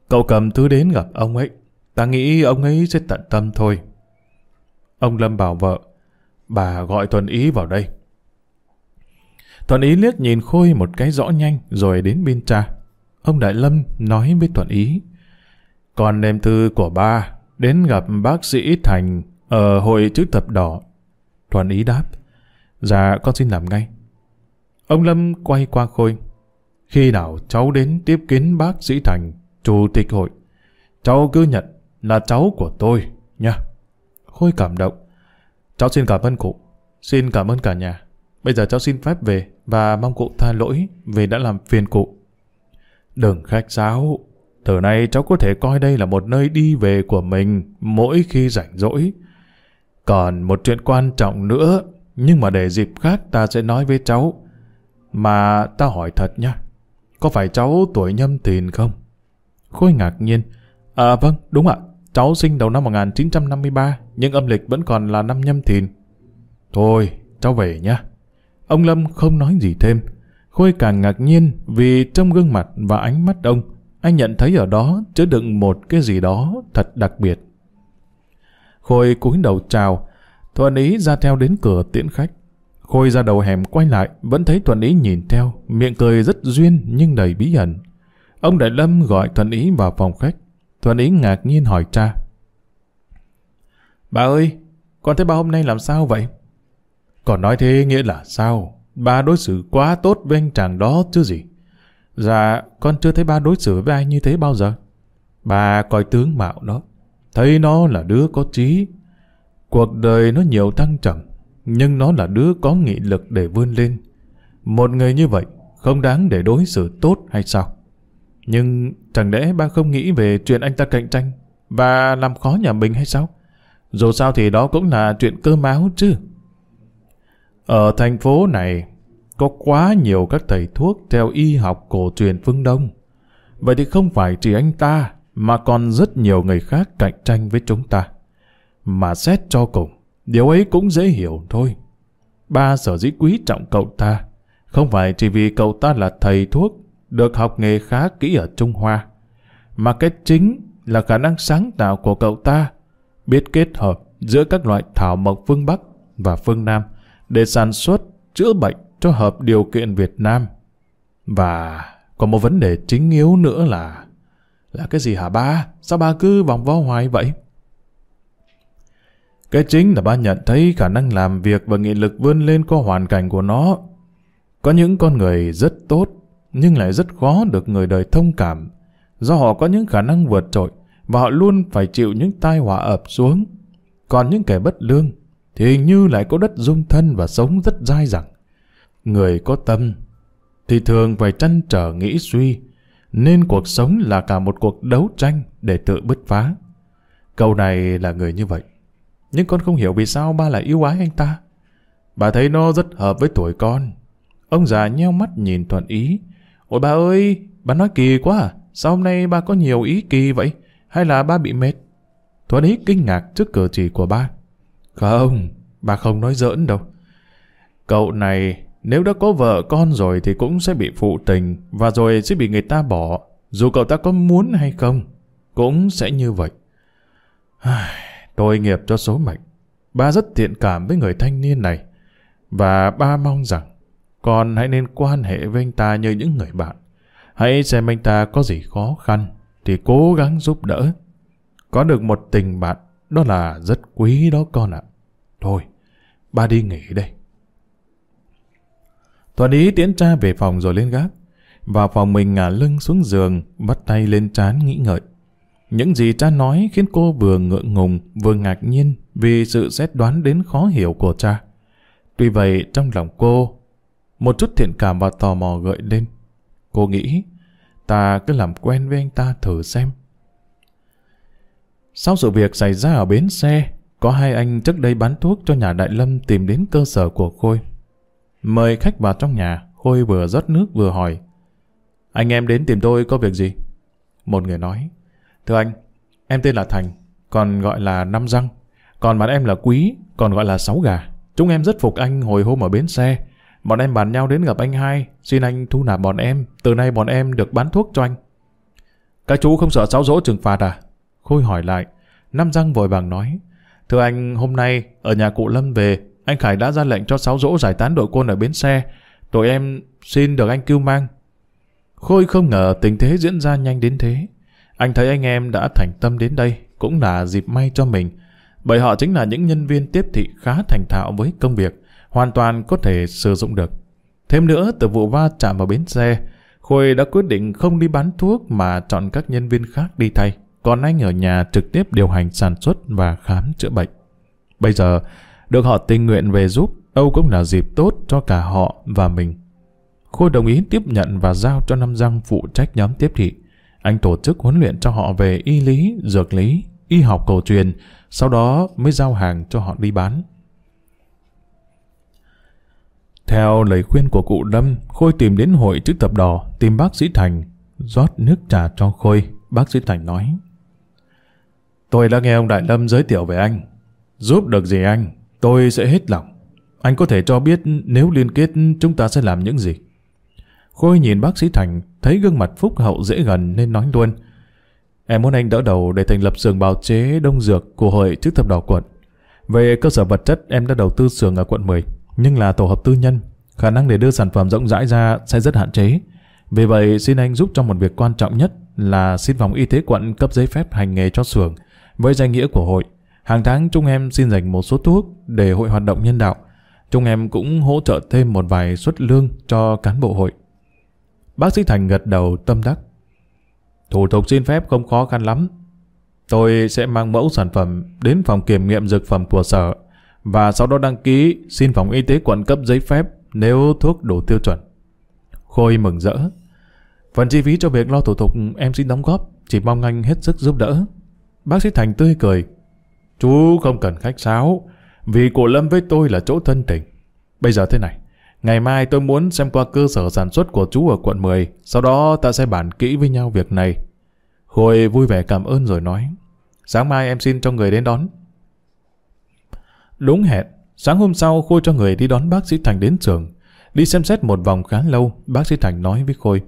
Cậu cầm thư đến gặp ông ấy. Ta nghĩ ông ấy sẽ tận tâm thôi. Ông Lâm bảo vợ, bà gọi Thuần Ý vào đây. Thuần Ý liếc nhìn Khôi một cái rõ nhanh rồi đến bên cha. Ông Đại Lâm nói với thuận Ý. Còn đem thư của ba đến gặp bác sĩ Thành ở hội chữ thập đỏ. Thuần Ý đáp. Dạ con xin làm ngay. Ông Lâm quay qua Khôi. Khi nào cháu đến tiếp kiến bác sĩ Thành, chủ tịch hội, cháu cứ nhận là cháu của tôi, nha. Khôi cảm động. Cháu xin cảm ơn cụ. Xin cảm ơn cả nhà. Bây giờ cháu xin phép về và mong cụ tha lỗi vì đã làm phiền cụ. Đừng khách sáo. Từ nay cháu có thể coi đây là một nơi đi về của mình mỗi khi rảnh rỗi. Còn một chuyện quan trọng nữa, nhưng mà để dịp khác ta sẽ nói với cháu. Mà ta hỏi thật nhá có phải cháu tuổi nhâm thìn không? Khôi ngạc nhiên. À vâng, đúng ạ. Cháu sinh đầu năm 1953, nhưng âm lịch vẫn còn là năm nhâm thìn. Thôi, cháu về nhá. Ông Lâm không nói gì thêm. Khôi càng ngạc nhiên vì trong gương mặt và ánh mắt ông, anh nhận thấy ở đó chứa đựng một cái gì đó thật đặc biệt. Khôi cúi đầu chào, Thuận ý ra theo đến cửa tiễn khách. Khôi ra đầu hẻm quay lại, vẫn thấy Thuận Ý nhìn theo, miệng cười rất duyên nhưng đầy bí ẩn. Ông Đại Lâm gọi Thuận Ý vào phòng khách. Thuận Ý ngạc nhiên hỏi cha. Bà ơi, con thấy bà hôm nay làm sao vậy? Còn nói thế nghĩa là sao? Bà đối xử quá tốt với anh chàng đó chứ gì? Dạ, con chưa thấy ba đối xử với ai như thế bao giờ. Bà coi tướng mạo nó, thấy nó là đứa có trí. Cuộc đời nó nhiều thăng trầm, nhưng nó là đứa có nghị lực để vươn lên. Một người như vậy không đáng để đối xử tốt hay sao? Nhưng chẳng lẽ ba không nghĩ về chuyện anh ta cạnh tranh và làm khó nhà mình hay sao? Dù sao thì đó cũng là chuyện cơ máu chứ. Ở thành phố này có quá nhiều các thầy thuốc theo y học cổ truyền phương Đông. Vậy thì không phải chỉ anh ta mà còn rất nhiều người khác cạnh tranh với chúng ta. Mà xét cho cùng, điều ấy cũng dễ hiểu thôi. Ba sở dĩ quý trọng cậu ta, không phải chỉ vì cậu ta là thầy thuốc, được học nghề khá kỹ ở Trung Hoa, mà cái chính là khả năng sáng tạo của cậu ta, biết kết hợp giữa các loại thảo mộc phương Bắc và phương Nam để sản xuất, chữa bệnh cho hợp điều kiện Việt Nam. Và còn một vấn đề chính yếu nữa là là cái gì hả ba? Sao ba cứ vòng vo hoài vậy? Cái chính là ba nhận thấy khả năng làm việc và nghị lực vươn lên có hoàn cảnh của nó. Có những con người rất tốt, nhưng lại rất khó được người đời thông cảm, do họ có những khả năng vượt trội và họ luôn phải chịu những tai họa ập xuống. Còn những kẻ bất lương thì hình như lại có đất dung thân và sống rất dai dẳng. Người có tâm thì thường phải trăn trở nghĩ suy, nên cuộc sống là cả một cuộc đấu tranh để tự bứt phá. Câu này là người như vậy. Nhưng con không hiểu vì sao ba lại yêu ái anh ta. Bà thấy nó rất hợp với tuổi con. Ông già nheo mắt nhìn thuận ý. Ôi bà ơi, bà nói kỳ quá à? Sao hôm nay ba có nhiều ý kỳ vậy? Hay là ba bị mệt? Thuận ý kinh ngạc trước cử chỉ của ba. Không, bà không nói giỡn đâu. Cậu này nếu đã có vợ con rồi thì cũng sẽ bị phụ tình và rồi sẽ bị người ta bỏ. Dù cậu ta có muốn hay không, cũng sẽ như vậy. Tôi nghiệp cho số mệnh. Ba rất thiện cảm với người thanh niên này. Và ba mong rằng con hãy nên quan hệ với anh ta như những người bạn. Hãy xem anh ta có gì khó khăn thì cố gắng giúp đỡ. Có được một tình bạn đó là rất quý đó con ạ. Thôi, ba đi nghỉ đây. Thuận ý tiễn cha về phòng rồi lên gác. Vào phòng mình ngả lưng xuống giường, bắt tay lên trán nghĩ ngợi. Những gì cha nói khiến cô vừa ngượng ngùng, vừa ngạc nhiên vì sự xét đoán đến khó hiểu của cha. Tuy vậy, trong lòng cô, một chút thiện cảm và tò mò gợi lên. Cô nghĩ, ta cứ làm quen với anh ta thử xem. Sau sự việc xảy ra ở bến xe, có hai anh trước đây bán thuốc cho nhà Đại Lâm tìm đến cơ sở của Khôi. Mời khách vào trong nhà, Khôi vừa rót nước vừa hỏi. Anh em đến tìm tôi có việc gì? Một người nói. Thưa anh, em tên là Thành, còn gọi là Năm Răng. Còn bạn em là Quý, còn gọi là Sáu Gà. Chúng em rất phục anh hồi hôm ở bến xe. Bọn em bàn nhau đến gặp anh hai, xin anh thu nạp bọn em. Từ nay bọn em được bán thuốc cho anh. Các chú không sợ sáu dỗ trừng phạt à? Khôi hỏi lại. Năm Răng vội vàng nói. Thưa anh, hôm nay ở nhà cụ Lâm về, anh Khải đã ra lệnh cho sáu dỗ giải tán đội quân ở bến xe. Tụi em xin được anh cứu mang. Khôi không ngờ tình thế diễn ra nhanh đến thế. Anh thấy anh em đã thành tâm đến đây cũng là dịp may cho mình. Bởi họ chính là những nhân viên tiếp thị khá thành thạo với công việc, hoàn toàn có thể sử dụng được. Thêm nữa, từ vụ va chạm vào bến xe, Khôi đã quyết định không đi bán thuốc mà chọn các nhân viên khác đi thay. Còn anh ở nhà trực tiếp điều hành sản xuất và khám chữa bệnh. Bây giờ, được họ tình nguyện về giúp, Âu cũng là dịp tốt cho cả họ và mình. Khôi đồng ý tiếp nhận và giao cho Nam Giang phụ trách nhóm tiếp thị. Anh tổ chức huấn luyện cho họ về y lý, dược lý, y học cổ truyền, sau đó mới giao hàng cho họ đi bán. Theo lời khuyên của cụ Lâm, Khôi tìm đến hội chữ tập đỏ, tìm bác sĩ Thành, rót nước trà cho Khôi. Bác sĩ Thành nói, Tôi đã nghe ông Đại Lâm giới thiệu về anh. Giúp được gì anh, tôi sẽ hết lòng. Anh có thể cho biết nếu liên kết chúng ta sẽ làm những gì. Khôi nhìn bác sĩ Thành, thấy gương mặt phúc hậu dễ gần nên nói luôn. Em muốn anh đỡ đầu để thành lập xưởng bào chế đông dược của hội chức thập đỏ quận. Về cơ sở vật chất em đã đầu tư xưởng ở quận 10. nhưng là tổ hợp tư nhân, khả năng để đưa sản phẩm rộng rãi ra sẽ rất hạn chế. Vì vậy, xin anh giúp trong một việc quan trọng nhất là xin phòng y tế quận cấp giấy phép hành nghề cho xưởng với danh nghĩa của hội. Hàng tháng chúng em xin dành một số thuốc để hội hoạt động nhân đạo. Chúng em cũng hỗ trợ thêm một vài suất lương cho cán bộ hội. Bác sĩ Thành gật đầu tâm đắc. Thủ tục xin phép không khó khăn lắm. Tôi sẽ mang mẫu sản phẩm đến phòng kiểm nghiệm dược phẩm của sở và sau đó đăng ký xin phòng y tế quận cấp giấy phép nếu thuốc đủ tiêu chuẩn. Khôi mừng rỡ. Phần chi phí cho việc lo thủ tục em xin đóng góp, chỉ mong anh hết sức giúp đỡ. Bác sĩ Thành tươi cười. Chú không cần khách sáo, vì cụ Lâm với tôi là chỗ thân tình. Bây giờ thế này, ngày mai tôi muốn xem qua cơ sở sản xuất của chú ở quận 10, sau đó ta sẽ bàn kỹ với nhau việc này. Khôi vui vẻ cảm ơn rồi nói, sáng mai em xin cho người đến đón. Đúng hẹn, sáng hôm sau Khôi cho người đi đón bác sĩ Thành đến trường. Đi xem xét một vòng khá lâu, bác sĩ Thành nói với Khôi.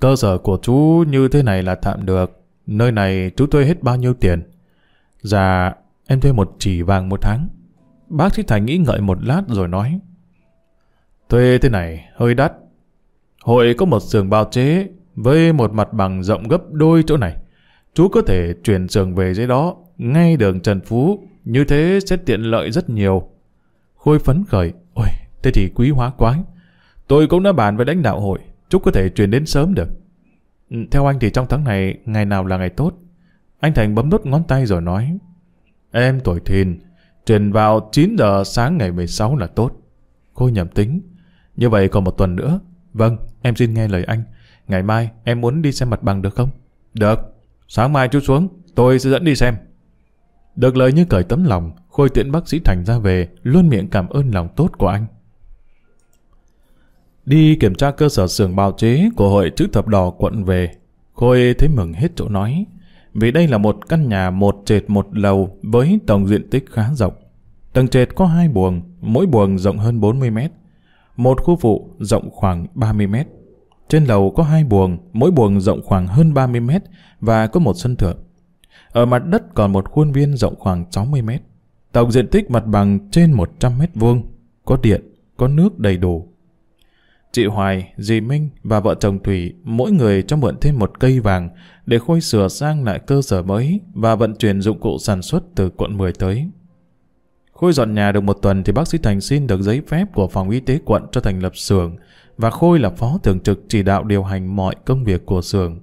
Cơ sở của chú như thế này là tạm được. Nơi này chú thuê hết bao nhiêu tiền? Dạ, em thuê một chỉ vàng một tháng. Bác sĩ Thành nghĩ ngợi một lát rồi nói. Thuê thế này hơi đắt. Hội có một sườn bao chế với một mặt bằng rộng gấp đôi chỗ này. Chú có thể chuyển sườn về dưới đó, ngay đường Trần Phú. Như thế sẽ tiện lợi rất nhiều. Khôi phấn khởi. Ôi, thế thì quý hóa quá. Tôi cũng đã bàn với lãnh đạo hội. chú có thể chuyển đến sớm được. Ừ, theo anh thì trong tháng này, ngày nào là ngày tốt? Anh Thành bấm nút ngón tay rồi nói. Em tuổi thìn, truyền vào 9 giờ sáng ngày 16 là tốt. Khôi nhầm tính. Như vậy còn một tuần nữa. Vâng, em xin nghe lời anh. Ngày mai em muốn đi xem mặt bằng được không? Được. Sáng mai chú xuống, tôi sẽ dẫn đi xem. Được lời như cởi tấm lòng, Khôi tiện bác sĩ Thành ra về, luôn miệng cảm ơn lòng tốt của anh. Đi kiểm tra cơ sở xưởng bào chế của hội chữ thập đỏ quận về, Khôi thấy mừng hết chỗ nói, vì đây là một căn nhà một trệt một lầu với tổng diện tích khá rộng. Tầng trệt có hai buồng, mỗi buồng rộng hơn 40 mét. Một khu phụ rộng khoảng 30 mét. Trên lầu có hai buồng, mỗi buồng rộng khoảng hơn 30 mét và có một sân thượng. Ở mặt đất còn một khuôn viên rộng khoảng 60 mét. Tổng diện tích mặt bằng trên 100 mét vuông, có điện, có nước đầy đủ. Chị Hoài, dì Minh và vợ chồng Thủy mỗi người cho mượn thêm một cây vàng để Khôi sửa sang lại cơ sở mới và vận chuyển dụng cụ sản xuất từ quận 10 tới. Khôi dọn nhà được một tuần thì bác sĩ Thành xin được giấy phép của phòng y tế quận cho thành lập xưởng và Khôi là phó thường trực chỉ đạo điều hành mọi công việc của xưởng.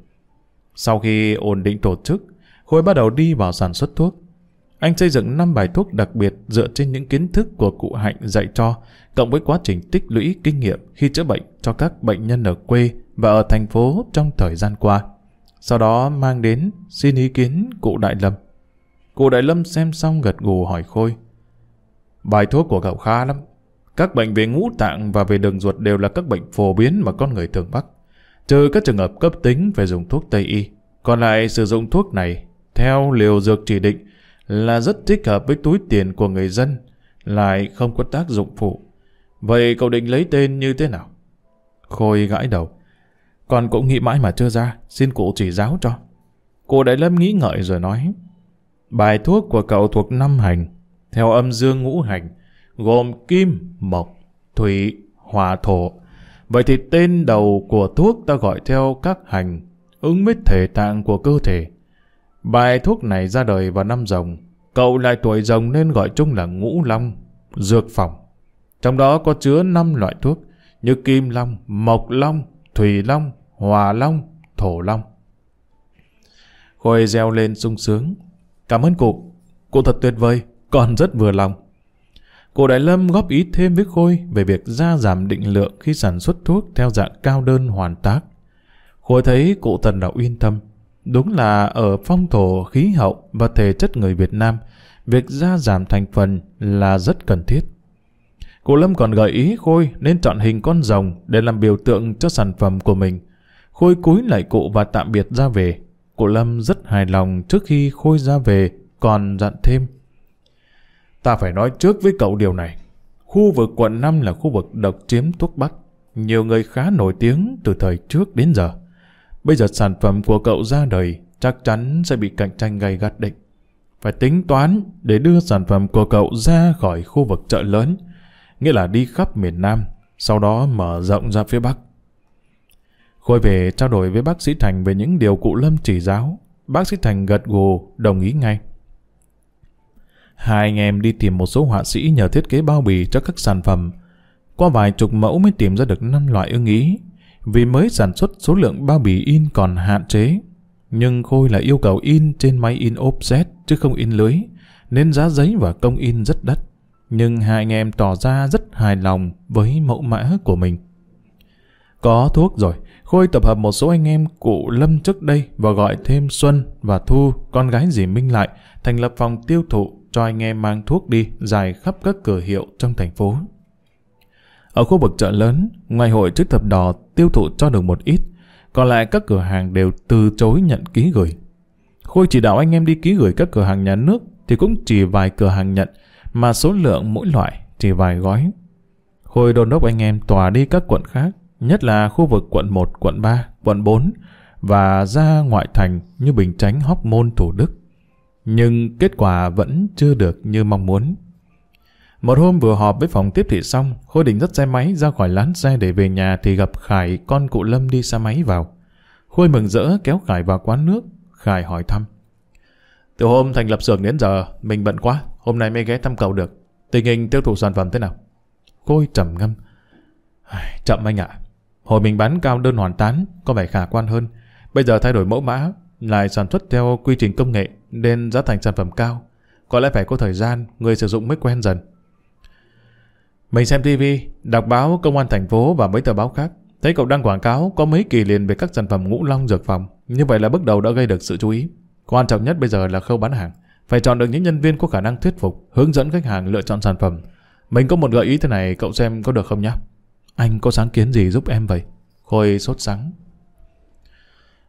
Sau khi ổn định tổ chức, Khôi bắt đầu đi vào sản xuất thuốc. Anh xây dựng 5 bài thuốc đặc biệt dựa trên những kiến thức của cụ Hạnh dạy cho, cộng với quá trình tích lũy kinh nghiệm khi chữa bệnh cho các bệnh nhân ở quê và ở thành phố trong thời gian qua. Sau đó mang đến xin ý kiến cụ Đại Lâm. Cụ Đại Lâm xem xong gật gù hỏi Khôi. Bài thuốc của cậu khá lắm. Các bệnh về ngũ tạng và về đường ruột đều là các bệnh phổ biến mà con người thường mắc. Trừ các trường hợp cấp tính phải dùng thuốc Tây Y. Còn lại sử dụng thuốc này theo liều dược chỉ định là rất thích hợp với túi tiền của người dân, lại không có tác dụng phụ. Vậy cậu định lấy tên như thế nào? Khôi gãi đầu. Còn cũng nghĩ mãi mà chưa ra, xin cụ chỉ giáo cho. Cụ Đại Lâm nghĩ ngợi rồi nói. Bài thuốc của cậu thuộc năm hành, theo âm dương ngũ hành, gồm kim, mộc, thủy, hỏa thổ. Vậy thì tên đầu của thuốc ta gọi theo các hành, ứng với thể tạng của cơ thể. Bài thuốc này ra đời vào năm rồng, cậu lại tuổi rồng nên gọi chung là ngũ long, dược phòng. Trong đó có chứa 5 loại thuốc như kim long, mộc long, thủy long, hòa long, thổ long. Khôi reo lên sung sướng. Cảm ơn cụ, cụ thật tuyệt vời, còn rất vừa lòng. Cụ Đại Lâm góp ý thêm với Khôi về việc gia giảm định lượng khi sản xuất thuốc theo dạng cao đơn hoàn tác. Khôi thấy cụ thần đạo yên tâm, Đúng là ở phong thổ, khí hậu và thể chất người Việt Nam, việc gia giảm thành phần là rất cần thiết. Cô Lâm còn gợi ý Khôi nên chọn hình con rồng để làm biểu tượng cho sản phẩm của mình. Khôi cúi lại cụ và tạm biệt ra về. Cụ Lâm rất hài lòng trước khi Khôi ra về, còn dặn thêm. Ta phải nói trước với cậu điều này. Khu vực quận 5 là khu vực độc chiếm thuốc Bắc. Nhiều người khá nổi tiếng từ thời trước đến giờ. Bây giờ sản phẩm của cậu ra đời chắc chắn sẽ bị cạnh tranh gay gắt định. Phải tính toán để đưa sản phẩm của cậu ra khỏi khu vực chợ lớn nghĩa là đi khắp miền Nam, sau đó mở rộng ra phía Bắc. Khôi về trao đổi với bác sĩ Thành về những điều cụ Lâm chỉ giáo. Bác sĩ Thành gật gù, đồng ý ngay. Hai anh em đi tìm một số họa sĩ nhờ thiết kế bao bì cho các sản phẩm. Qua vài chục mẫu mới tìm ra được năm loại ưng ý. Vì mới sản xuất số lượng bao bì in còn hạn chế. Nhưng Khôi là yêu cầu in trên máy in offset chứ không in lưới. Nên giá giấy và công in rất đắt. Nhưng hai anh em tỏ ra rất hài lòng với mẫu mã của mình. Có thuốc rồi, Khôi tập hợp một số anh em cụ Lâm trước đây và gọi thêm Xuân và Thu, con gái dì Minh lại, thành lập phòng tiêu thụ cho anh em mang thuốc đi dài khắp các cửa hiệu trong thành phố. Ở khu vực chợ lớn, ngoài hội chữ thập đỏ tiêu thụ cho được một ít, còn lại các cửa hàng đều từ chối nhận ký gửi. Khôi chỉ đạo anh em đi ký gửi các cửa hàng nhà nước thì cũng chỉ vài cửa hàng nhận, mà số lượng mỗi loại chỉ vài gói. Khôi đôn đốc anh em tỏa đi các quận khác, nhất là khu vực quận 1, quận 3, quận 4 và ra ngoại thành như Bình Chánh, Hóc Môn, Thủ Đức. Nhưng kết quả vẫn chưa được như mong muốn. Một hôm vừa họp với phòng tiếp thị xong, Khôi định dắt xe máy ra khỏi lán xe để về nhà thì gặp Khải con cụ Lâm đi xe máy vào. Khôi mừng rỡ kéo Khải vào quán nước. Khải hỏi thăm. Từ hôm thành lập xưởng đến giờ, mình bận quá, hôm nay mới ghé thăm cậu được. Tình hình tiêu thụ sản phẩm thế nào? Khôi trầm ngâm. Chậm anh ạ. Hồi mình bán cao đơn hoàn tán, có vẻ khả quan hơn. Bây giờ thay đổi mẫu mã, lại sản xuất theo quy trình công nghệ, nên giá thành sản phẩm cao. Có lẽ phải có thời gian, người sử dụng mới quen dần. Mình xem TV, đọc báo công an thành phố và mấy tờ báo khác. Thấy cậu đăng quảng cáo có mấy kỳ liền về các sản phẩm ngũ long dược phòng. Như vậy là bước đầu đã gây được sự chú ý. Quan trọng nhất bây giờ là khâu bán hàng. Phải chọn được những nhân viên có khả năng thuyết phục, hướng dẫn khách hàng lựa chọn sản phẩm. Mình có một gợi ý thế này, cậu xem có được không nhé? Anh có sáng kiến gì giúp em vậy? Khôi sốt sắng.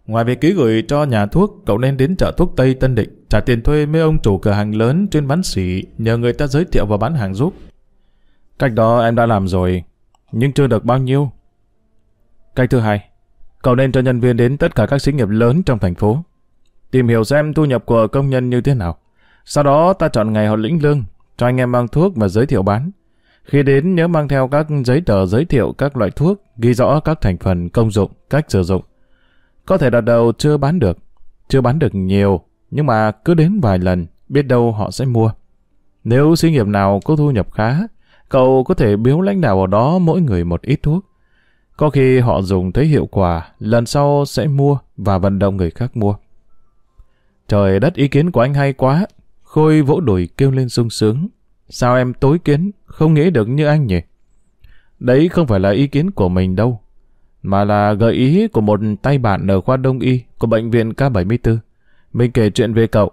Ngoài việc ký gửi cho nhà thuốc, cậu nên đến chợ thuốc Tây Tân Định, trả tiền thuê mấy ông chủ cửa hàng lớn chuyên bán xỉ, nhờ người ta giới thiệu và bán hàng giúp. Cách đó em đã làm rồi, nhưng chưa được bao nhiêu. Cách thứ hai, cậu nên cho nhân viên đến tất cả các xí nghiệp lớn trong thành phố. Tìm hiểu xem thu nhập của công nhân như thế nào. Sau đó ta chọn ngày họ lĩnh lương, cho anh em mang thuốc và giới thiệu bán. Khi đến nhớ mang theo các giấy tờ giới thiệu các loại thuốc, ghi rõ các thành phần, công dụng, cách sử dụng. Có thể đợt đầu chưa bán được, chưa bán được nhiều, nhưng mà cứ đến vài lần, biết đâu họ sẽ mua. Nếu xí nghiệp nào có thu nhập khá, cậu có thể biếu lãnh đạo ở đó mỗi người một ít thuốc. Có khi họ dùng thấy hiệu quả, lần sau sẽ mua và vận động người khác mua. Trời đất ý kiến của anh hay quá. Khôi vỗ đùi kêu lên sung sướng. Sao em tối kiến, không nghĩ được như anh nhỉ? Đấy không phải là ý kiến của mình đâu, mà là gợi ý của một tay bạn ở khoa đông y của bệnh viện K74. Mình kể chuyện về cậu.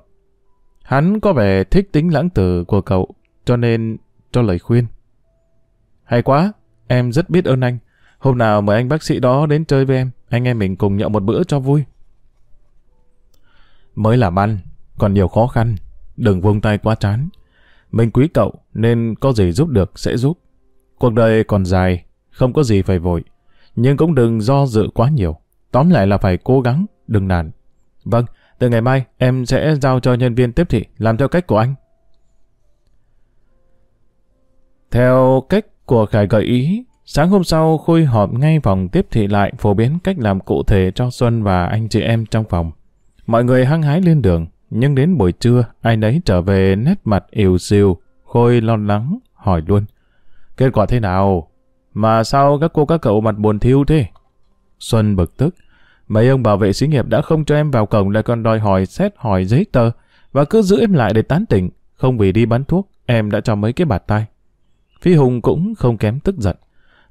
Hắn có vẻ thích tính lãng tử của cậu, cho nên cho lời khuyên. Hay quá, em rất biết ơn anh. Hôm nào mời anh bác sĩ đó đến chơi với em, anh em mình cùng nhậu một bữa cho vui. Mới làm ăn, còn nhiều khó khăn, đừng vung tay quá chán. Mình quý cậu nên có gì giúp được sẽ giúp. Cuộc đời còn dài, không có gì phải vội. Nhưng cũng đừng do dự quá nhiều. Tóm lại là phải cố gắng, đừng nản. Vâng, từ ngày mai em sẽ giao cho nhân viên tiếp thị làm theo cách của anh. Theo cách của Khải gợi ý, sáng hôm sau Khôi họp ngay phòng tiếp thị lại phổ biến cách làm cụ thể cho Xuân và anh chị em trong phòng. Mọi người hăng hái lên đường, nhưng đến buổi trưa, ai nấy trở về nét mặt ỉu xìu, Khôi lo lắng, hỏi luôn. Kết quả thế nào? Mà sao các cô các cậu mặt buồn thiêu thế? Xuân bực tức. Mấy ông bảo vệ xí nghiệp đã không cho em vào cổng lại còn đòi hỏi xét hỏi giấy tờ và cứ giữ em lại để tán tỉnh. Không vì đi bán thuốc, em đã cho mấy cái bạt tay. Phi Hùng cũng không kém tức giận.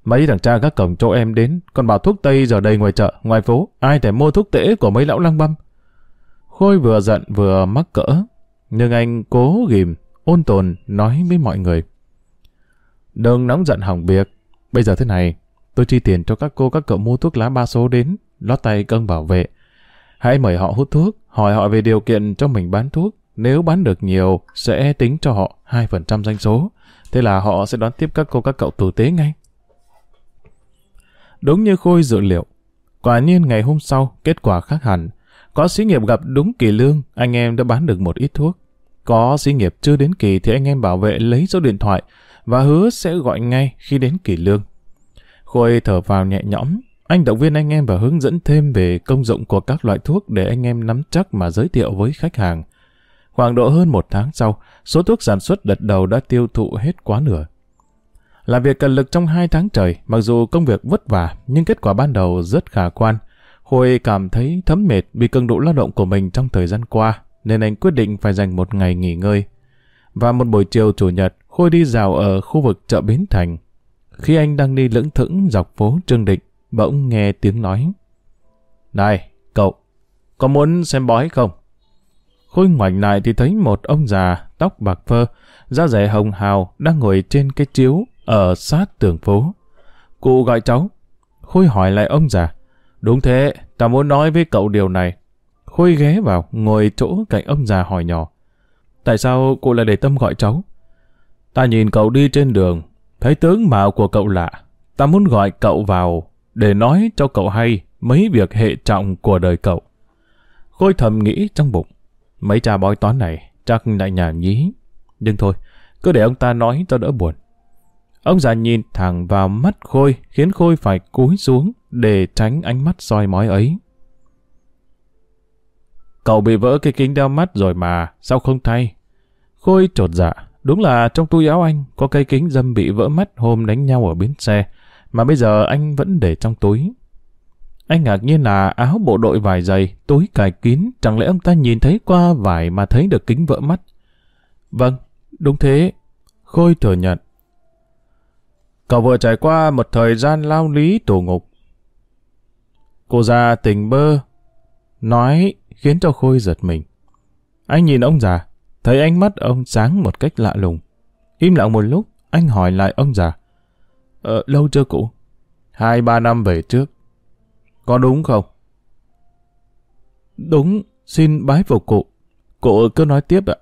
Mấy thằng cha các cổng cho em đến, còn bảo thuốc Tây giờ đây ngoài chợ, ngoài phố, ai thể mua thuốc tễ của mấy lão lăng băm. Khôi vừa giận vừa mắc cỡ, nhưng anh cố ghim, ôn tồn nói với mọi người. Đừng nóng giận hỏng việc, bây giờ thế này, tôi chi tiền cho các cô các cậu mua thuốc lá ba số đến, lót tay cân bảo vệ. Hãy mời họ hút thuốc, hỏi họ về điều kiện cho mình bán thuốc. Nếu bán được nhiều, sẽ tính cho họ 2% doanh số. Thế là họ sẽ đón tiếp các cô các cậu tử tế ngay. Đúng như Khôi dự liệu, quả nhiên ngày hôm sau, kết quả khác hẳn. Có xí nghiệp gặp đúng kỳ lương, anh em đã bán được một ít thuốc. Có xí nghiệp chưa đến kỳ thì anh em bảo vệ lấy số điện thoại, và hứa sẽ gọi ngay khi đến kỳ lương. Khôi thở vào nhẹ nhõm, anh động viên anh em và hướng dẫn thêm về công dụng của các loại thuốc để anh em nắm chắc mà giới thiệu với khách hàng. Khoảng độ hơn một tháng sau, số thuốc sản xuất đợt đầu đã tiêu thụ hết quá nửa. Làm việc cần lực trong hai tháng trời, mặc dù công việc vất vả, nhưng kết quả ban đầu rất khả quan. Hồi cảm thấy thấm mệt vì cường độ lao động của mình trong thời gian qua, nên anh quyết định phải dành một ngày nghỉ ngơi. Và một buổi chiều chủ nhật, Khôi đi dạo ở khu vực chợ Bến Thành. Khi anh đang đi lững thững dọc phố Trương Định, bỗng nghe tiếng nói. Này, cậu, có muốn xem bói không? Khôi ngoảnh lại thì thấy một ông già, tóc bạc phơ, da rẻ hồng hào đang ngồi trên cái chiếu ở sát tường phố. Cụ gọi cháu. Khôi hỏi lại ông già. Đúng thế, ta muốn nói với cậu điều này. Khôi ghé vào, ngồi chỗ cạnh ông già hỏi nhỏ. Tại sao cụ lại để tâm gọi cháu? Ta nhìn cậu đi trên đường, thấy tướng mạo của cậu lạ. Ta muốn gọi cậu vào để nói cho cậu hay mấy việc hệ trọng của đời cậu. Khôi thầm nghĩ trong bụng. Mấy cha bói toán này chắc lại nhà nhí. Nhưng thôi, cứ để ông ta nói cho đỡ buồn. Ông già nhìn thẳng vào mắt Khôi khiến Khôi phải cúi xuống để tránh ánh mắt soi mói ấy. Cậu bị vỡ cái kính đeo mắt rồi mà, sao không thay? Khôi trột dạ, đúng là trong túi áo anh có cây kính dâm bị vỡ mắt hôm đánh nhau ở bến xe, mà bây giờ anh vẫn để trong túi. Anh ngạc nhiên là áo bộ đội vải dày, túi cài kín, chẳng lẽ ông ta nhìn thấy qua vải mà thấy được kính vỡ mắt? Vâng, đúng thế. Khôi thừa nhận. Cậu vừa trải qua một thời gian lao lý tù ngục. Cô già tỉnh bơ, nói khiến cho Khôi giật mình. Anh nhìn ông già, thấy ánh mắt ông sáng một cách lạ lùng. Im lặng một lúc, anh hỏi lại ông già. Ờ, lâu chưa cụ? Hai ba năm về trước. Có đúng không? Đúng, xin bái phục cụ. Cụ cứ nói tiếp ạ.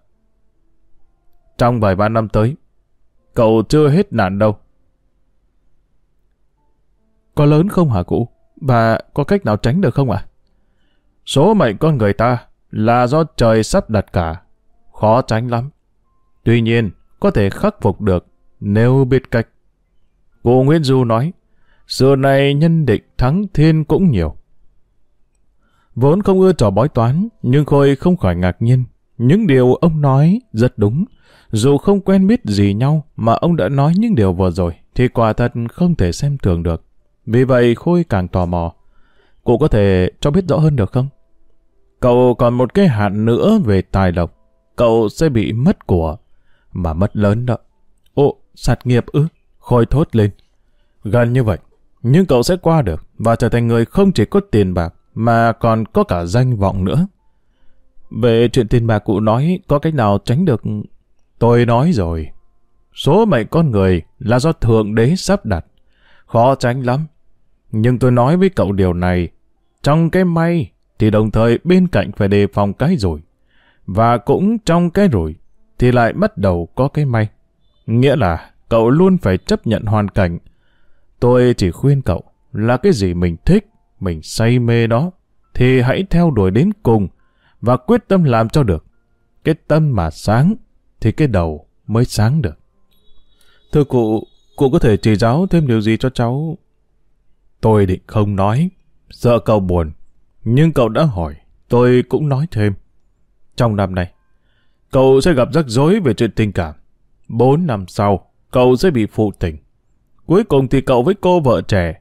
Trong vài ba năm tới, cậu chưa hết nạn đâu. Có lớn không hả cụ? Và có cách nào tránh được không ạ? Số mệnh con người ta là do trời sắp đặt cả. Khó tránh lắm. Tuy nhiên, có thể khắc phục được nếu biết cách. Cụ Nguyễn Du nói, xưa nay nhân định thắng thiên cũng nhiều. Vốn không ưa trò bói toán, nhưng Khôi không khỏi ngạc nhiên. Những điều ông nói rất đúng. Dù không quen biết gì nhau mà ông đã nói những điều vừa rồi, thì quả thật không thể xem thường được. Vì vậy Khôi càng tò mò. Cụ có thể cho biết rõ hơn được không? Cậu còn một cái hạn nữa về tài lộc. Cậu sẽ bị mất của. Mà mất lớn đó. Ồ, sạt nghiệp ư? Khôi thốt lên. Gần như vậy. Nhưng cậu sẽ qua được và trở thành người không chỉ có tiền bạc mà còn có cả danh vọng nữa. Về chuyện tiền bạc cụ nói có cách nào tránh được... Tôi nói rồi. Số mệnh con người là do Thượng Đế sắp đặt. Khó tránh lắm. Nhưng tôi nói với cậu điều này, trong cái may thì đồng thời bên cạnh phải đề phòng cái rủi. Và cũng trong cái rủi thì lại bắt đầu có cái may. Nghĩa là cậu luôn phải chấp nhận hoàn cảnh. Tôi chỉ khuyên cậu là cái gì mình thích, mình say mê đó, thì hãy theo đuổi đến cùng và quyết tâm làm cho được. Cái tâm mà sáng thì cái đầu mới sáng được. Thưa cụ, cụ có thể chỉ giáo thêm điều gì cho cháu Tôi định không nói, sợ cậu buồn. Nhưng cậu đã hỏi, tôi cũng nói thêm. Trong năm này, cậu sẽ gặp rắc rối về chuyện tình cảm. Bốn năm sau, cậu sẽ bị phụ tình. Cuối cùng thì cậu với cô vợ trẻ,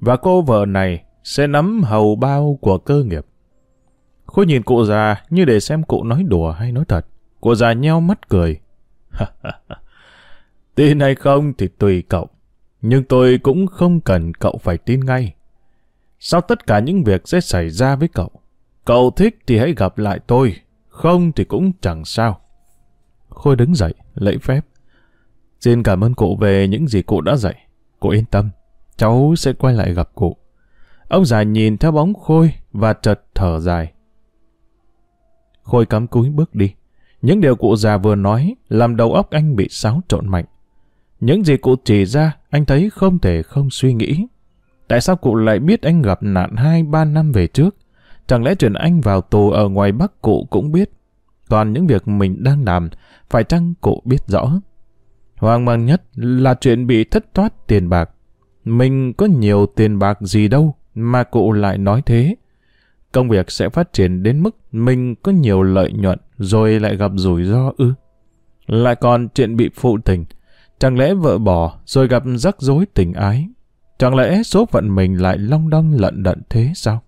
và cô vợ này sẽ nắm hầu bao của cơ nghiệp. Khôi nhìn cụ già như để xem cụ nói đùa hay nói thật. Cụ già nheo mắt cười. [LAUGHS] Tin hay không thì tùy cậu. Nhưng tôi cũng không cần cậu phải tin ngay. Sau tất cả những việc sẽ xảy ra với cậu, cậu thích thì hãy gặp lại tôi, không thì cũng chẳng sao. Khôi đứng dậy, lễ phép. Xin cảm ơn cụ về những gì cụ đã dạy. Cụ yên tâm, cháu sẽ quay lại gặp cụ. Ông già nhìn theo bóng Khôi và chợt thở dài. Khôi cắm cúi bước đi. Những điều cụ già vừa nói làm đầu óc anh bị xáo trộn mạnh. Những gì cụ chỉ ra, anh thấy không thể không suy nghĩ. Tại sao cụ lại biết anh gặp nạn hai ba năm về trước? Chẳng lẽ chuyện anh vào tù ở ngoài Bắc cụ cũng biết? Toàn những việc mình đang làm, phải chăng cụ biết rõ? Hoang mang nhất là chuyện bị thất thoát tiền bạc. Mình có nhiều tiền bạc gì đâu mà cụ lại nói thế. Công việc sẽ phát triển đến mức mình có nhiều lợi nhuận rồi lại gặp rủi ro ư. Lại còn chuyện bị phụ tình. Chẳng lẽ vợ bỏ rồi gặp rắc rối tình ái? Chẳng lẽ số phận mình lại long đong lận đận thế sao?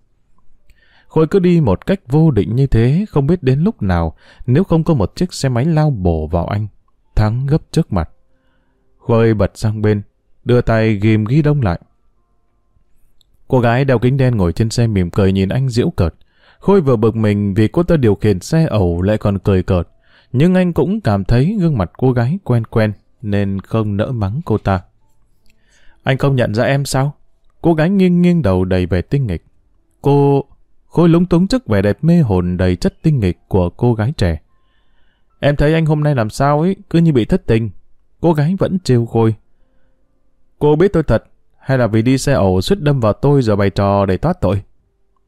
Khôi cứ đi một cách vô định như thế, không biết đến lúc nào, nếu không có một chiếc xe máy lao bổ vào anh. Thắng gấp trước mặt. Khôi bật sang bên, đưa tay ghim ghi đông lại. Cô gái đeo kính đen ngồi trên xe mỉm cười nhìn anh diễu cợt. Khôi vừa bực mình vì cô ta điều khiển xe ẩu lại còn cười cợt. Nhưng anh cũng cảm thấy gương mặt cô gái quen quen, nên không nỡ mắng cô ta. Anh không nhận ra em sao? Cô gái nghiêng nghiêng đầu đầy vẻ tinh nghịch. Cô... Khôi lúng túng trước vẻ đẹp mê hồn đầy chất tinh nghịch của cô gái trẻ. Em thấy anh hôm nay làm sao ấy, cứ như bị thất tình. Cô gái vẫn trêu Khôi. Cô biết tôi thật, hay là vì đi xe ẩu suýt đâm vào tôi rồi bày trò để thoát tội?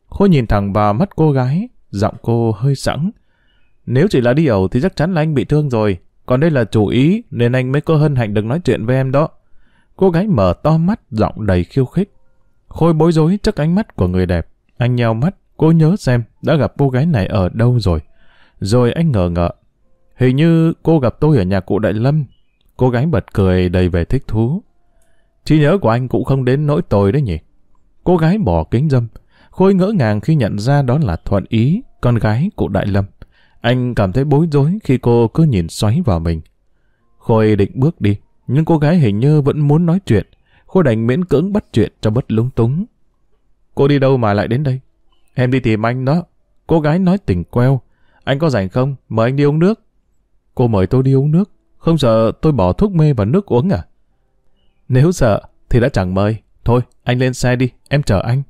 Khôi nhìn thẳng vào mắt cô gái, giọng cô hơi sẵn. Nếu chỉ là đi ẩu thì chắc chắn là anh bị thương rồi, còn đây là chủ ý nên anh mới có hân hạnh được nói chuyện với em đó. Cô gái mở to mắt, giọng đầy khiêu khích. Khôi bối rối trước ánh mắt của người đẹp. Anh nheo mắt, cô nhớ xem đã gặp cô gái này ở đâu rồi. Rồi anh ngờ ngợ. Hình như cô gặp tôi ở nhà cụ Đại Lâm. Cô gái bật cười đầy vẻ thích thú. Trí nhớ của anh cũng không đến nỗi tồi đấy nhỉ. Cô gái bỏ kính dâm. Khôi ngỡ ngàng khi nhận ra đó là Thuận Ý, con gái cụ Đại Lâm. Anh cảm thấy bối rối khi cô cứ nhìn xoáy vào mình. Khôi định bước đi, nhưng cô gái hình như vẫn muốn nói chuyện. Khôi đành miễn cưỡng bắt chuyện cho bất lúng túng. Cô đi đâu mà lại đến đây? Em đi tìm anh đó. Cô gái nói tỉnh queo. Anh có rảnh không? Mời anh đi uống nước. Cô mời tôi đi uống nước. Không sợ tôi bỏ thuốc mê vào nước uống à? Nếu sợ thì đã chẳng mời. Thôi, anh lên xe đi, em chờ anh.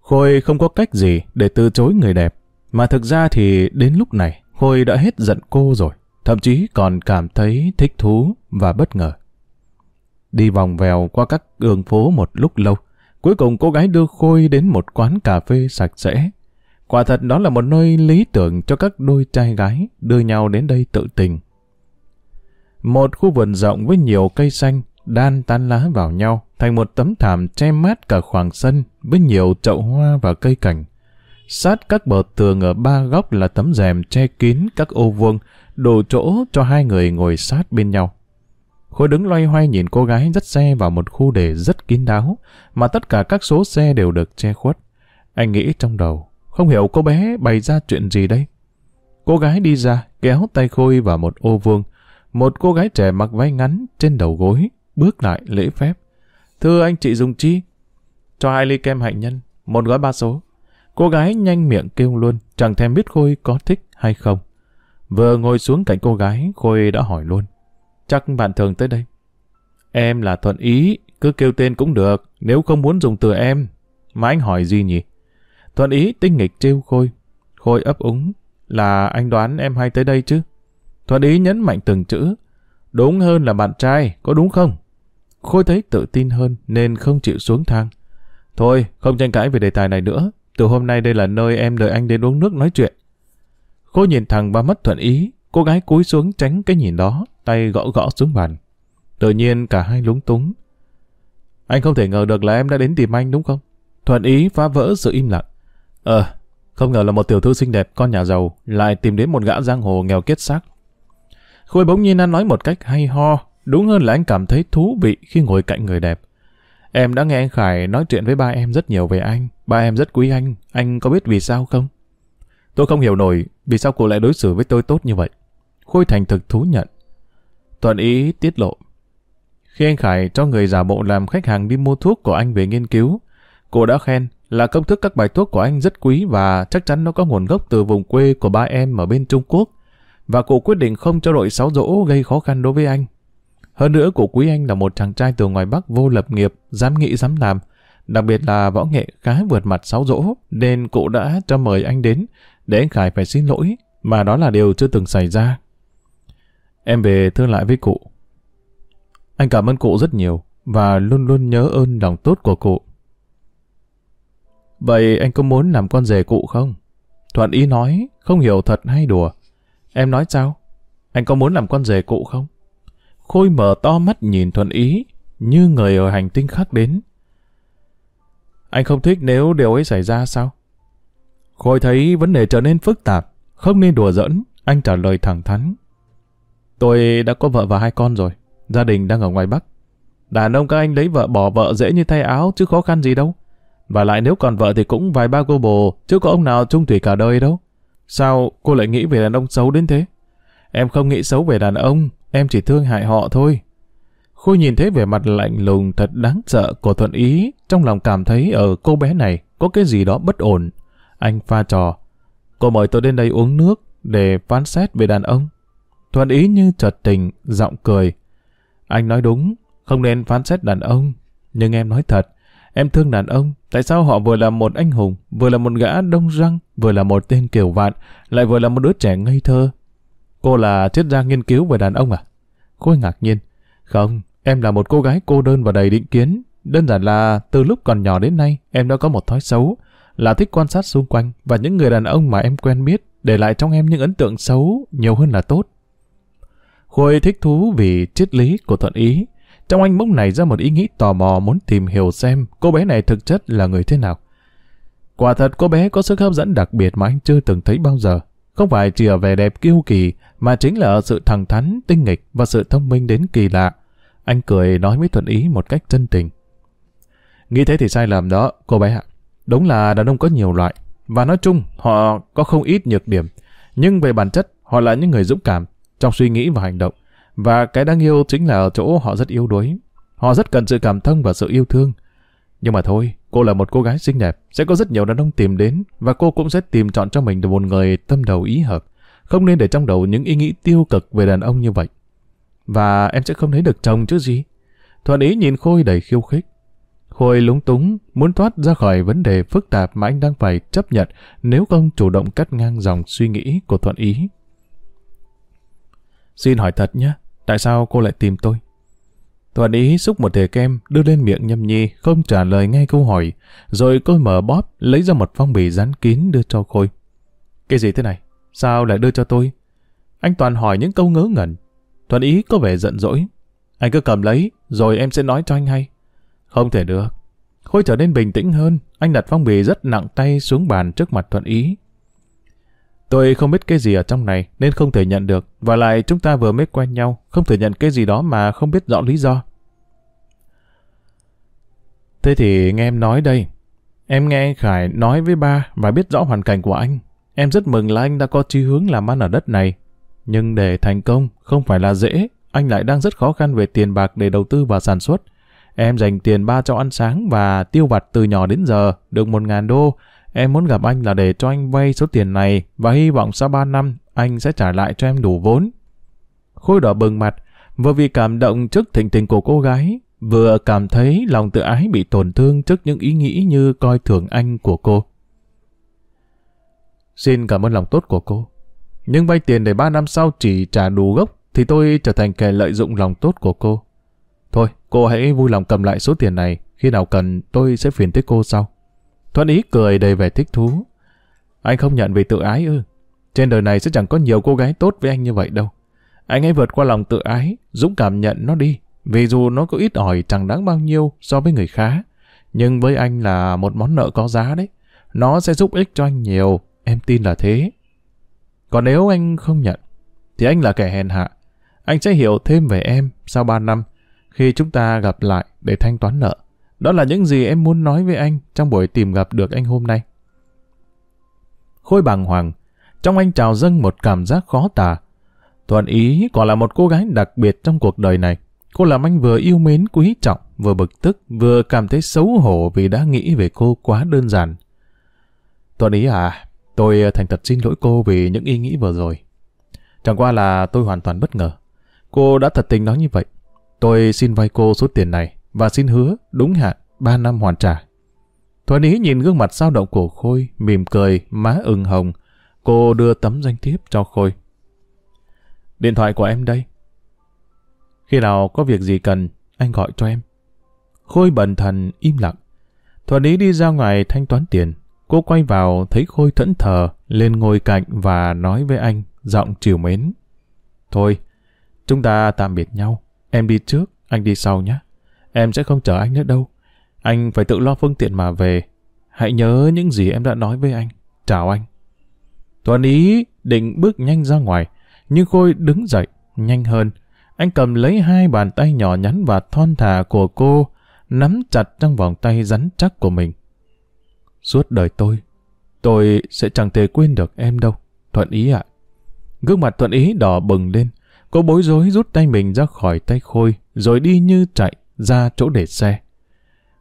Khôi không có cách gì để từ chối người đẹp. Mà thực ra thì đến lúc này, Khôi đã hết giận cô rồi. Thậm chí còn cảm thấy thích thú và bất ngờ. Đi vòng vèo qua các đường phố một lúc lâu, cuối cùng cô gái đưa Khôi đến một quán cà phê sạch sẽ. Quả thật đó là một nơi lý tưởng cho các đôi trai gái đưa nhau đến đây tự tình. Một khu vườn rộng với nhiều cây xanh, đan tán lá vào nhau, thành một tấm thảm che mát cả khoảng sân với nhiều chậu hoa và cây cảnh. Sát các bờ tường ở ba góc là tấm rèm che kín các ô vuông, đủ chỗ cho hai người ngồi sát bên nhau. Khôi đứng loay hoay nhìn cô gái dắt xe vào một khu để rất kín đáo, mà tất cả các số xe đều được che khuất. Anh nghĩ trong đầu, không hiểu cô bé bày ra chuyện gì đây. Cô gái đi ra, kéo tay Khôi vào một ô vuông. Một cô gái trẻ mặc váy ngắn trên đầu gối, bước lại lễ phép. Thưa anh chị dùng chi? Cho hai ly kem hạnh nhân, một gói ba số. Cô gái nhanh miệng kêu luôn, chẳng thèm biết Khôi có thích hay không. Vừa ngồi xuống cạnh cô gái, Khôi đã hỏi luôn. Chắc bạn thường tới đây. Em là Thuận Ý, cứ kêu tên cũng được, nếu không muốn dùng từ em. Mà anh hỏi gì nhỉ? Thuận Ý tinh nghịch trêu Khôi. Khôi ấp úng, là anh đoán em hay tới đây chứ? Thuận Ý nhấn mạnh từng chữ. Đúng hơn là bạn trai, có đúng không? Khôi thấy tự tin hơn nên không chịu xuống thang. Thôi, không tranh cãi về đề tài này nữa. Từ hôm nay đây là nơi em đợi anh đến uống nước nói chuyện. Cô nhìn thẳng và mất thuận ý, cô gái cúi xuống tránh cái nhìn đó, tay gõ gõ xuống bàn. Tự nhiên cả hai lúng túng. Anh không thể ngờ được là em đã đến tìm anh đúng không? Thuận ý phá vỡ sự im lặng. Ờ, không ngờ là một tiểu thư xinh đẹp con nhà giàu lại tìm đến một gã giang hồ nghèo kết xác. Khôi bỗng nhiên anh nói một cách hay ho, đúng hơn là anh cảm thấy thú vị khi ngồi cạnh người đẹp. Em đã nghe anh Khải nói chuyện với ba em rất nhiều về anh. Ba em rất quý anh. Anh có biết vì sao không? Tôi không hiểu nổi vì sao cô lại đối xử với tôi tốt như vậy. Khôi thành thực thú nhận. Thuận ý tiết lộ. Khi anh Khải cho người giả bộ làm khách hàng đi mua thuốc của anh về nghiên cứu, cô đã khen là công thức các bài thuốc của anh rất quý và chắc chắn nó có nguồn gốc từ vùng quê của ba em ở bên Trung Quốc. Và cô quyết định không cho đội sáu dỗ gây khó khăn đối với anh. Hơn nữa của quý anh là một chàng trai từ ngoài Bắc vô lập nghiệp, dám nghĩ dám làm. Đặc biệt là võ nghệ khá vượt mặt sáu dỗ, nên cụ đã cho mời anh đến, để anh Khải phải xin lỗi, mà đó là điều chưa từng xảy ra. Em về thương lại với cụ. Anh cảm ơn cụ rất nhiều, và luôn luôn nhớ ơn lòng tốt của cụ. Vậy anh có muốn làm con rể cụ không? Thuận ý nói, không hiểu thật hay đùa. Em nói sao? Anh có muốn làm con rể cụ không? Khôi mở to mắt nhìn Thuận Ý, như người ở hành tinh khác đến. Anh không thích nếu điều ấy xảy ra sao? Khôi thấy vấn đề trở nên phức tạp, không nên đùa giỡn, anh trả lời thẳng thắn. Tôi đã có vợ và hai con rồi, gia đình đang ở ngoài Bắc. Đàn ông các anh lấy vợ bỏ vợ dễ như thay áo chứ khó khăn gì đâu. Và lại nếu còn vợ thì cũng vài ba cô bồ, chứ có ông nào trung thủy cả đời đâu. Sao cô lại nghĩ về đàn ông xấu đến thế? Em không nghĩ xấu về đàn ông, em chỉ thương hại họ thôi. Khôi nhìn thấy vẻ mặt lạnh lùng thật đáng sợ của Thuận Ý, trong lòng cảm thấy ở cô bé này có cái gì đó bất ổn. Anh pha trò. Cô mời tôi đến đây uống nước để phán xét về đàn ông. Thuận Ý như chợt tình, giọng cười. Anh nói đúng, không nên phán xét đàn ông. Nhưng em nói thật, em thương đàn ông. Tại sao họ vừa là một anh hùng, vừa là một gã đông răng, vừa là một tên kiểu vạn, lại vừa là một đứa trẻ ngây thơ? Cô là triết gia nghiên cứu về đàn ông à? Khôi ngạc nhiên. Không, em là một cô gái cô đơn và đầy định kiến. Đơn giản là từ lúc còn nhỏ đến nay em đã có một thói xấu, là thích quan sát xung quanh và những người đàn ông mà em quen biết để lại trong em những ấn tượng xấu nhiều hơn là tốt. Khôi thích thú vì triết lý của Thuận Ý. Trong anh bỗng này ra một ý nghĩ tò mò muốn tìm hiểu xem cô bé này thực chất là người thế nào. Quả thật cô bé có sức hấp dẫn đặc biệt mà anh chưa từng thấy bao giờ. Không phải chỉ ở vẻ đẹp kiêu kỳ, mà chính là ở sự thẳng thắn, tinh nghịch và sự thông minh đến kỳ lạ. Anh cười nói với Thuận Ý một cách chân tình. Nghĩ thế thì sai lầm đó, cô bé ạ. Đúng là đàn ông có nhiều loại, và nói chung họ có không ít nhược điểm. Nhưng về bản chất, họ là những người dũng cảm trong suy nghĩ và hành động. Và cái đáng yêu chính là ở chỗ họ rất yếu đuối. Họ rất cần sự cảm thông và sự yêu thương. Nhưng mà thôi, cô là một cô gái xinh đẹp, sẽ có rất nhiều đàn ông tìm đến và cô cũng sẽ tìm chọn cho mình được một người tâm đầu ý hợp. Không nên để trong đầu những ý nghĩ tiêu cực về đàn ông như vậy. Và em sẽ không thấy được chồng chứ gì. Thuận ý nhìn Khôi đầy khiêu khích. Khôi lúng túng, muốn thoát ra khỏi vấn đề phức tạp mà anh đang phải chấp nhận nếu không chủ động cắt ngang dòng suy nghĩ của Thuận ý. Xin hỏi thật nhé, tại sao cô lại tìm tôi? Thuận ý xúc một thề kem, đưa lên miệng nhâm nhi, không trả lời ngay câu hỏi, rồi cô mở bóp, lấy ra một phong bì dán kín đưa cho Khôi. Cái gì thế này? Sao lại đưa cho tôi? Anh toàn hỏi những câu ngớ ngẩn. Thuận ý có vẻ giận dỗi. Anh cứ cầm lấy, rồi em sẽ nói cho anh hay. Không thể được. Khôi trở nên bình tĩnh hơn, anh đặt phong bì rất nặng tay xuống bàn trước mặt Thuận ý. Tôi không biết cái gì ở trong này nên không thể nhận được. Và lại chúng ta vừa mới quen nhau, không thể nhận cái gì đó mà không biết rõ lý do. Thế thì nghe em nói đây. Em nghe anh Khải nói với ba và biết rõ hoàn cảnh của anh. Em rất mừng là anh đã có chí hướng làm ăn ở đất này. Nhưng để thành công không phải là dễ. Anh lại đang rất khó khăn về tiền bạc để đầu tư và sản xuất. Em dành tiền ba cho ăn sáng và tiêu vặt từ nhỏ đến giờ, được một ngàn đô. Em muốn gặp anh là để cho anh vay số tiền này và hy vọng sau ba năm anh sẽ trả lại cho em đủ vốn. Khôi đỏ bừng mặt, vừa vì cảm động trước thịnh tình của cô gái, vừa cảm thấy lòng tự ái bị tổn thương trước những ý nghĩ như coi thường anh của cô. Xin cảm ơn lòng tốt của cô. Nhưng vay tiền để ba năm sau chỉ trả đủ gốc thì tôi trở thành kẻ lợi dụng lòng tốt của cô. Thôi, cô hãy vui lòng cầm lại số tiền này. Khi nào cần, tôi sẽ phiền tới cô sau. Thuận ý cười đầy vẻ thích thú. Anh không nhận vì tự ái ư. Trên đời này sẽ chẳng có nhiều cô gái tốt với anh như vậy đâu. Anh hãy vượt qua lòng tự ái, dũng cảm nhận nó đi. Vì dù nó có ít ỏi chẳng đáng bao nhiêu so với người khác. Nhưng với anh là một món nợ có giá đấy. Nó sẽ giúp ích cho anh nhiều, em tin là thế. Còn nếu anh không nhận, thì anh là kẻ hèn hạ. Anh sẽ hiểu thêm về em sau 3 năm, khi chúng ta gặp lại để thanh toán nợ. Đó là những gì em muốn nói với anh trong buổi tìm gặp được anh hôm nay. Khôi bàng hoàng, trong anh trào dâng một cảm giác khó tả. Thuận ý còn là một cô gái đặc biệt trong cuộc đời này. Cô làm anh vừa yêu mến quý trọng, vừa bực tức, vừa cảm thấy xấu hổ vì đã nghĩ về cô quá đơn giản. Thuận ý à, tôi ờ, thành thật xin lỗi cô vì những ý nghĩ vừa rồi. Chẳng qua là tôi hoàn toàn bất ngờ. Cô đã thật tình nói như vậy. Tôi xin vay cô số tiền này và xin hứa đúng hạn 3 năm hoàn trả. Thuận ý nhìn gương mặt sao động của Khôi, mỉm cười, má ửng hồng. Cô đưa tấm danh thiếp cho Khôi. Điện thoại của em đây. Khi nào có việc gì cần, anh gọi cho em. Khôi bần thần, im lặng. Thuận ý đi ra ngoài thanh toán tiền. Cô quay vào thấy Khôi thẫn thờ, lên ngồi cạnh và nói với anh, giọng chiều mến. Thôi, chúng ta tạm biệt nhau. em đi trước, anh đi sau nhé. Em sẽ không chở anh nữa đâu. Anh phải tự lo phương tiện mà về. Hãy nhớ những gì em đã nói với anh. Chào anh. Tuấn Ý định bước nhanh ra ngoài, nhưng Khôi đứng dậy, nhanh hơn. Anh cầm lấy hai bàn tay nhỏ nhắn và thon thả của cô, nắm chặt trong vòng tay rắn chắc của mình. Suốt đời tôi, tôi sẽ chẳng thể quên được em đâu, Thuận Ý ạ. Gương mặt Thuận Ý đỏ bừng lên, cô bối rối rút tay mình ra khỏi tay Khôi, rồi đi như chạy ra chỗ để xe.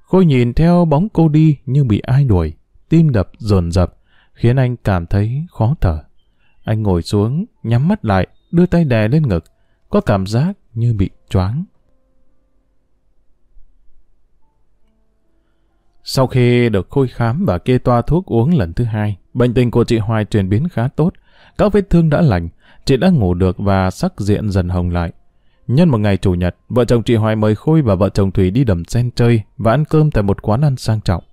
Khôi nhìn theo bóng cô đi như bị ai đuổi, tim đập dồn dập, khiến anh cảm thấy khó thở. Anh ngồi xuống, nhắm mắt lại, đưa tay đè lên ngực, có cảm giác như bị choáng. Sau khi được khôi khám và kê toa thuốc uống lần thứ hai, bệnh tình của chị Hoài chuyển biến khá tốt. Các vết thương đã lành, chị đã ngủ được và sắc diện dần hồng lại. Nhân một ngày chủ nhật, vợ chồng chị Hoài mời Khôi và vợ chồng Thủy đi đầm sen chơi và ăn cơm tại một quán ăn sang trọng.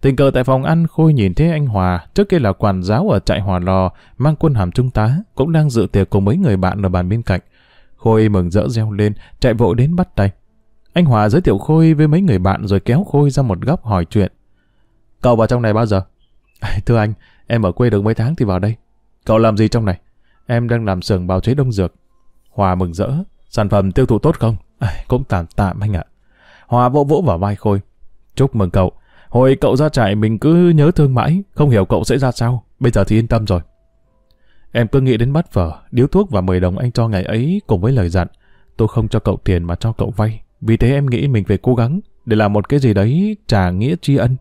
Tình cờ tại phòng ăn Khôi nhìn thấy anh Hòa, trước kia là quản giáo ở trại Hòa Lò, mang quân hàm trung tá, cũng đang dự tiệc cùng mấy người bạn ở bàn bên cạnh. Khôi mừng rỡ reo lên, chạy vội đến bắt tay. Anh Hòa giới thiệu Khôi với mấy người bạn rồi kéo Khôi ra một góc hỏi chuyện. Cậu vào trong này bao giờ? [LAUGHS] Thưa anh, em ở quê được mấy tháng thì vào đây. Cậu làm gì trong này? Em đang làm xưởng bào chế đông dược. Hòa mừng rỡ, sản phẩm tiêu thụ tốt không? À, cũng tạm tạm anh ạ. Hòa vỗ vỗ vào vai Khôi. Chúc mừng cậu. Hồi cậu ra trại mình cứ nhớ thương mãi, không hiểu cậu sẽ ra sao. Bây giờ thì yên tâm rồi. Em cứ nghĩ đến bắt phở, điếu thuốc và 10 đồng anh cho ngày ấy cùng với lời dặn. Tôi không cho cậu tiền mà cho cậu vay. Vì thế em nghĩ mình phải cố gắng để làm một cái gì đấy trả nghĩa tri ân.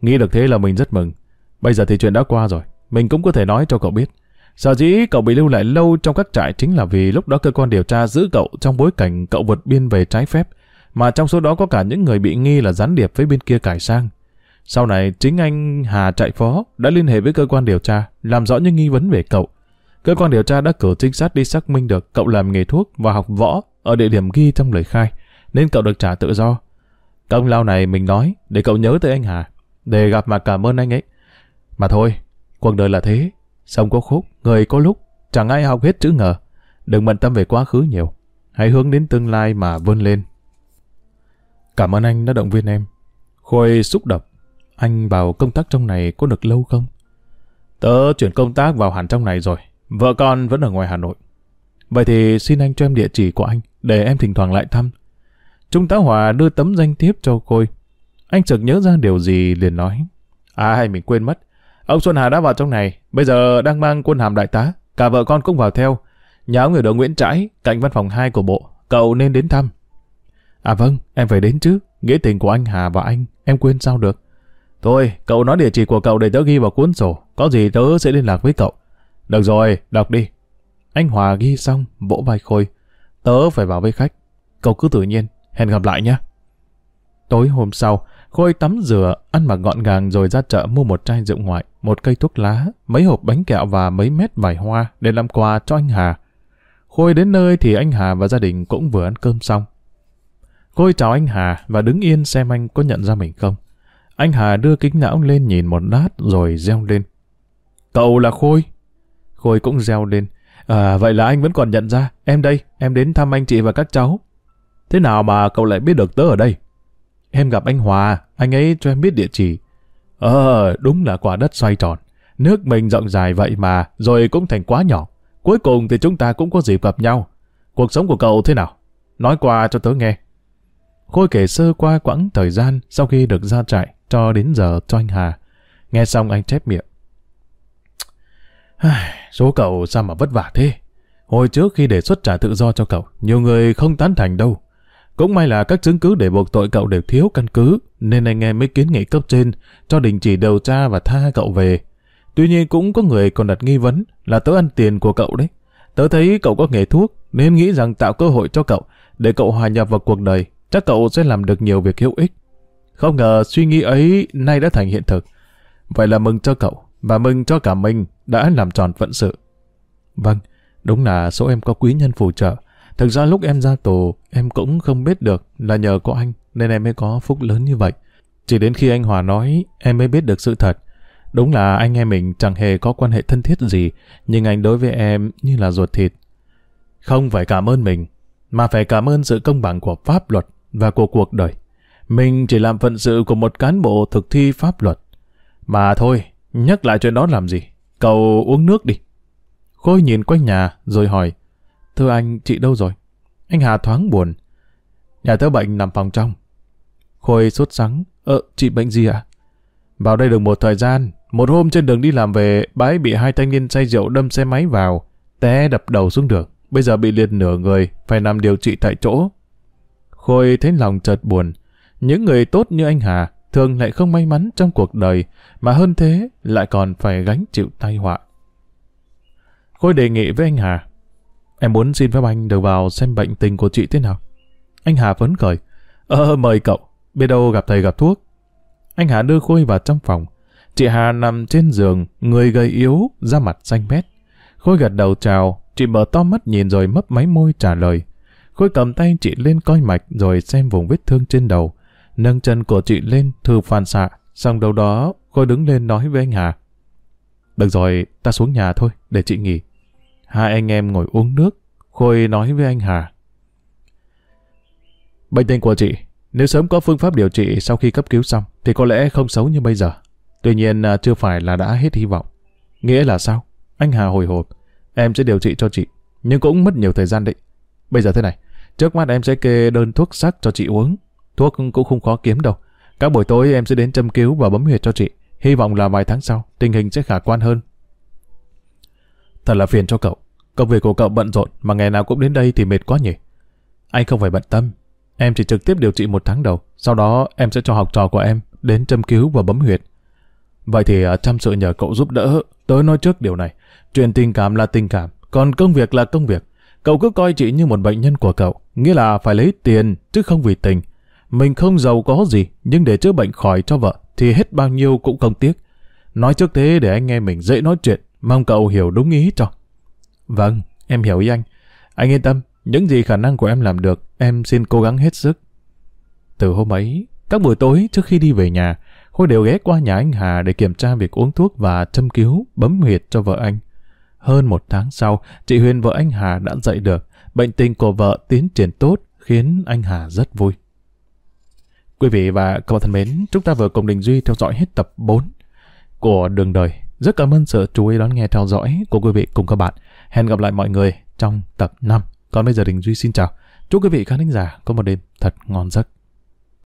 Nghĩ được thế là mình rất mừng. Bây giờ thì chuyện đã qua rồi. Mình cũng có thể nói cho cậu biết. Sở dĩ cậu bị lưu lại lâu trong các trại chính là vì lúc đó cơ quan điều tra giữ cậu trong bối cảnh cậu vượt biên về trái phép, mà trong số đó có cả những người bị nghi là gián điệp với bên kia cải sang. Sau này, chính anh Hà trại phó đã liên hệ với cơ quan điều tra, làm rõ những nghi vấn về cậu. Cơ quan điều tra đã cử trinh sát đi xác minh được cậu làm nghề thuốc và học võ ở địa điểm ghi trong lời khai, nên cậu được trả tự do. Công lao này mình nói để cậu nhớ tới anh Hà, để gặp mà cảm ơn anh ấy. Mà thôi, cuộc đời là thế, sông có khúc, người có lúc, chẳng ai học hết chữ ngờ. Đừng bận tâm về quá khứ nhiều, hãy hướng đến tương lai mà vươn lên. Cảm ơn anh đã động viên em. Khôi xúc động. Anh vào công tác trong này có được lâu không? Tớ chuyển công tác vào hẳn trong này rồi. Vợ con vẫn ở ngoài Hà Nội. Vậy thì xin anh cho em địa chỉ của anh, để em thỉnh thoảng lại thăm. Trung tá Hòa đưa tấm danh thiếp cho Khôi. Anh chợt nhớ ra điều gì liền nói. À hay mình quên mất. Ông Xuân Hà đã vào trong này, bây giờ đang mang quân hàm đại tá. Cả vợ con cũng vào theo. Nhà ông người đường Nguyễn Trãi, cạnh văn phòng 2 của bộ. Cậu nên đến thăm. À vâng, em phải đến chứ. Nghĩa tình của anh Hà và anh, em quên sao được. Thôi, cậu nói địa chỉ của cậu để tớ ghi vào cuốn sổ. Có gì tớ sẽ liên lạc với cậu. Được rồi, đọc đi. Anh Hòa ghi xong, vỗ vai Khôi. Tớ phải vào với khách. Cậu cứ tự nhiên, hẹn gặp lại nhé. Tối hôm sau, Khôi tắm rửa, ăn mặc gọn gàng rồi ra chợ mua một chai rượu ngoại, một cây thuốc lá, mấy hộp bánh kẹo và mấy mét vải hoa để làm quà cho anh Hà. Khôi đến nơi thì anh Hà và gia đình cũng vừa ăn cơm xong. Khôi chào anh Hà và đứng yên xem anh có nhận ra mình không. Anh Hà đưa kính não lên nhìn một lát rồi reo lên. Cậu là Khôi. Khôi cũng reo lên. À, vậy là anh vẫn còn nhận ra. Em đây, em đến thăm anh chị và các cháu. Thế nào mà cậu lại biết được tớ ở đây? Em gặp anh Hòa, anh ấy cho em biết địa chỉ. Ờ, đúng là quả đất xoay tròn. Nước mình rộng dài vậy mà, rồi cũng thành quá nhỏ. Cuối cùng thì chúng ta cũng có dịp gặp nhau. Cuộc sống của cậu thế nào? Nói qua cho tớ nghe. Khôi kể sơ qua quãng thời gian sau khi được ra trại cho đến giờ cho anh Hà. Nghe xong anh chép miệng. Số cậu sao mà vất vả thế? Hồi trước khi đề xuất trả tự do cho cậu, nhiều người không tán thành đâu. Cũng may là các chứng cứ để buộc tội cậu đều thiếu căn cứ, nên anh em mới kiến nghị cấp trên cho đình chỉ điều tra và tha cậu về. Tuy nhiên cũng có người còn đặt nghi vấn là tớ ăn tiền của cậu đấy. Tớ thấy cậu có nghề thuốc, nên nghĩ rằng tạo cơ hội cho cậu để cậu hòa nhập vào cuộc đời, chắc cậu sẽ làm được nhiều việc hữu ích. Không ngờ suy nghĩ ấy nay đã thành hiện thực. Vậy là mừng cho cậu, và mừng cho cả mình đã làm tròn phận sự. Vâng, đúng là số em có quý nhân phù trợ. Thực ra lúc em ra tù, em cũng không biết được là nhờ có anh nên em mới có phúc lớn như vậy. Chỉ đến khi anh Hòa nói, em mới biết được sự thật. Đúng là anh em mình chẳng hề có quan hệ thân thiết gì, nhưng anh đối với em như là ruột thịt. Không phải cảm ơn mình. mà phải cảm ơn sự công bằng của pháp luật và của cuộc đời. Mình chỉ làm phận sự của một cán bộ thực thi pháp luật. Mà thôi, nhắc lại chuyện đó làm gì? Cậu uống nước đi. Khôi nhìn quanh nhà rồi hỏi, Thưa anh, chị đâu rồi? Anh Hà thoáng buồn. Nhà tớ bệnh nằm phòng trong. Khôi sốt sắng, Ờ, chị bệnh gì ạ? Vào đây được một thời gian, một hôm trên đường đi làm về, bãi bị hai thanh niên say rượu đâm xe máy vào, té đập đầu xuống đường. Bây giờ bị liệt nửa người, phải nằm điều trị tại chỗ. Khôi thấy lòng chợt buồn. Những người tốt như anh Hà thường lại không may mắn trong cuộc đời, mà hơn thế lại còn phải gánh chịu tai họa. Khôi đề nghị với anh Hà, em muốn xin phép anh được vào xem bệnh tình của chị thế nào. Anh Hà phấn khởi, ờ mời cậu, biết đâu gặp thầy gặp thuốc. Anh Hà đưa Khôi vào trong phòng. Chị Hà nằm trên giường, người gầy yếu, da mặt xanh mét. Khôi gật đầu chào, chị mở to mắt nhìn rồi mấp máy môi trả lời. Khôi cầm tay chị lên coi mạch rồi xem vùng vết thương trên đầu. Nâng chân của chị lên thử phản xạ. Xong đầu đó, Khôi đứng lên nói với anh Hà. Được rồi, ta xuống nhà thôi, để chị nghỉ. Hai anh em ngồi uống nước. Khôi nói với anh Hà. Bệnh tình của chị, nếu sớm có phương pháp điều trị sau khi cấp cứu xong, thì có lẽ không xấu như bây giờ. Tuy nhiên à, chưa phải là đã hết hy vọng. Nghĩa là sao? Anh Hà hồi hộp. Em sẽ điều trị cho chị, nhưng cũng mất nhiều thời gian đấy. Bây giờ thế này, trước mắt em sẽ kê đơn thuốc sắc cho chị uống. Thuốc cũng không khó kiếm đâu. Các buổi tối em sẽ đến châm cứu và bấm huyệt cho chị. Hy vọng là vài tháng sau, tình hình sẽ khả quan hơn. Thật là phiền cho cậu. Công việc của cậu bận rộn mà ngày nào cũng đến đây thì mệt quá nhỉ. Anh không phải bận tâm. Em chỉ trực tiếp điều trị một tháng đầu. Sau đó em sẽ cho học trò của em đến châm cứu và bấm huyệt. Vậy thì à, chăm sự nhờ cậu giúp đỡ. Tớ nói trước điều này. Chuyện tình cảm là tình cảm, còn công việc là công việc. Cậu cứ coi chị như một bệnh nhân của cậu, nghĩa là phải lấy tiền chứ không vì tình. Mình không giàu có gì, nhưng để chữa bệnh khỏi cho vợ thì hết bao nhiêu cũng không tiếc. Nói trước thế để anh nghe mình dễ nói chuyện, mong cậu hiểu đúng ý cho. Vâng, em hiểu ý anh. Anh yên tâm, những gì khả năng của em làm được, em xin cố gắng hết sức. Từ hôm ấy, các buổi tối trước khi đi về nhà, Khôi đều ghé qua nhà anh Hà để kiểm tra việc uống thuốc và châm cứu, bấm huyệt cho vợ anh. Hơn một tháng sau, chị Huyền vợ anh Hà đã dậy được. Bệnh tình của vợ tiến triển tốt khiến anh Hà rất vui. Quý vị và các bạn thân mến, chúng ta vừa cùng Đình Duy theo dõi hết tập 4 của Đường Đời. Rất cảm ơn sự chú ý đón nghe theo dõi của quý vị cùng các bạn. Hẹn gặp lại mọi người trong tập 5. Còn bây giờ Đình Duy xin chào. Chúc quý vị khán thính giả có một đêm thật ngon giấc.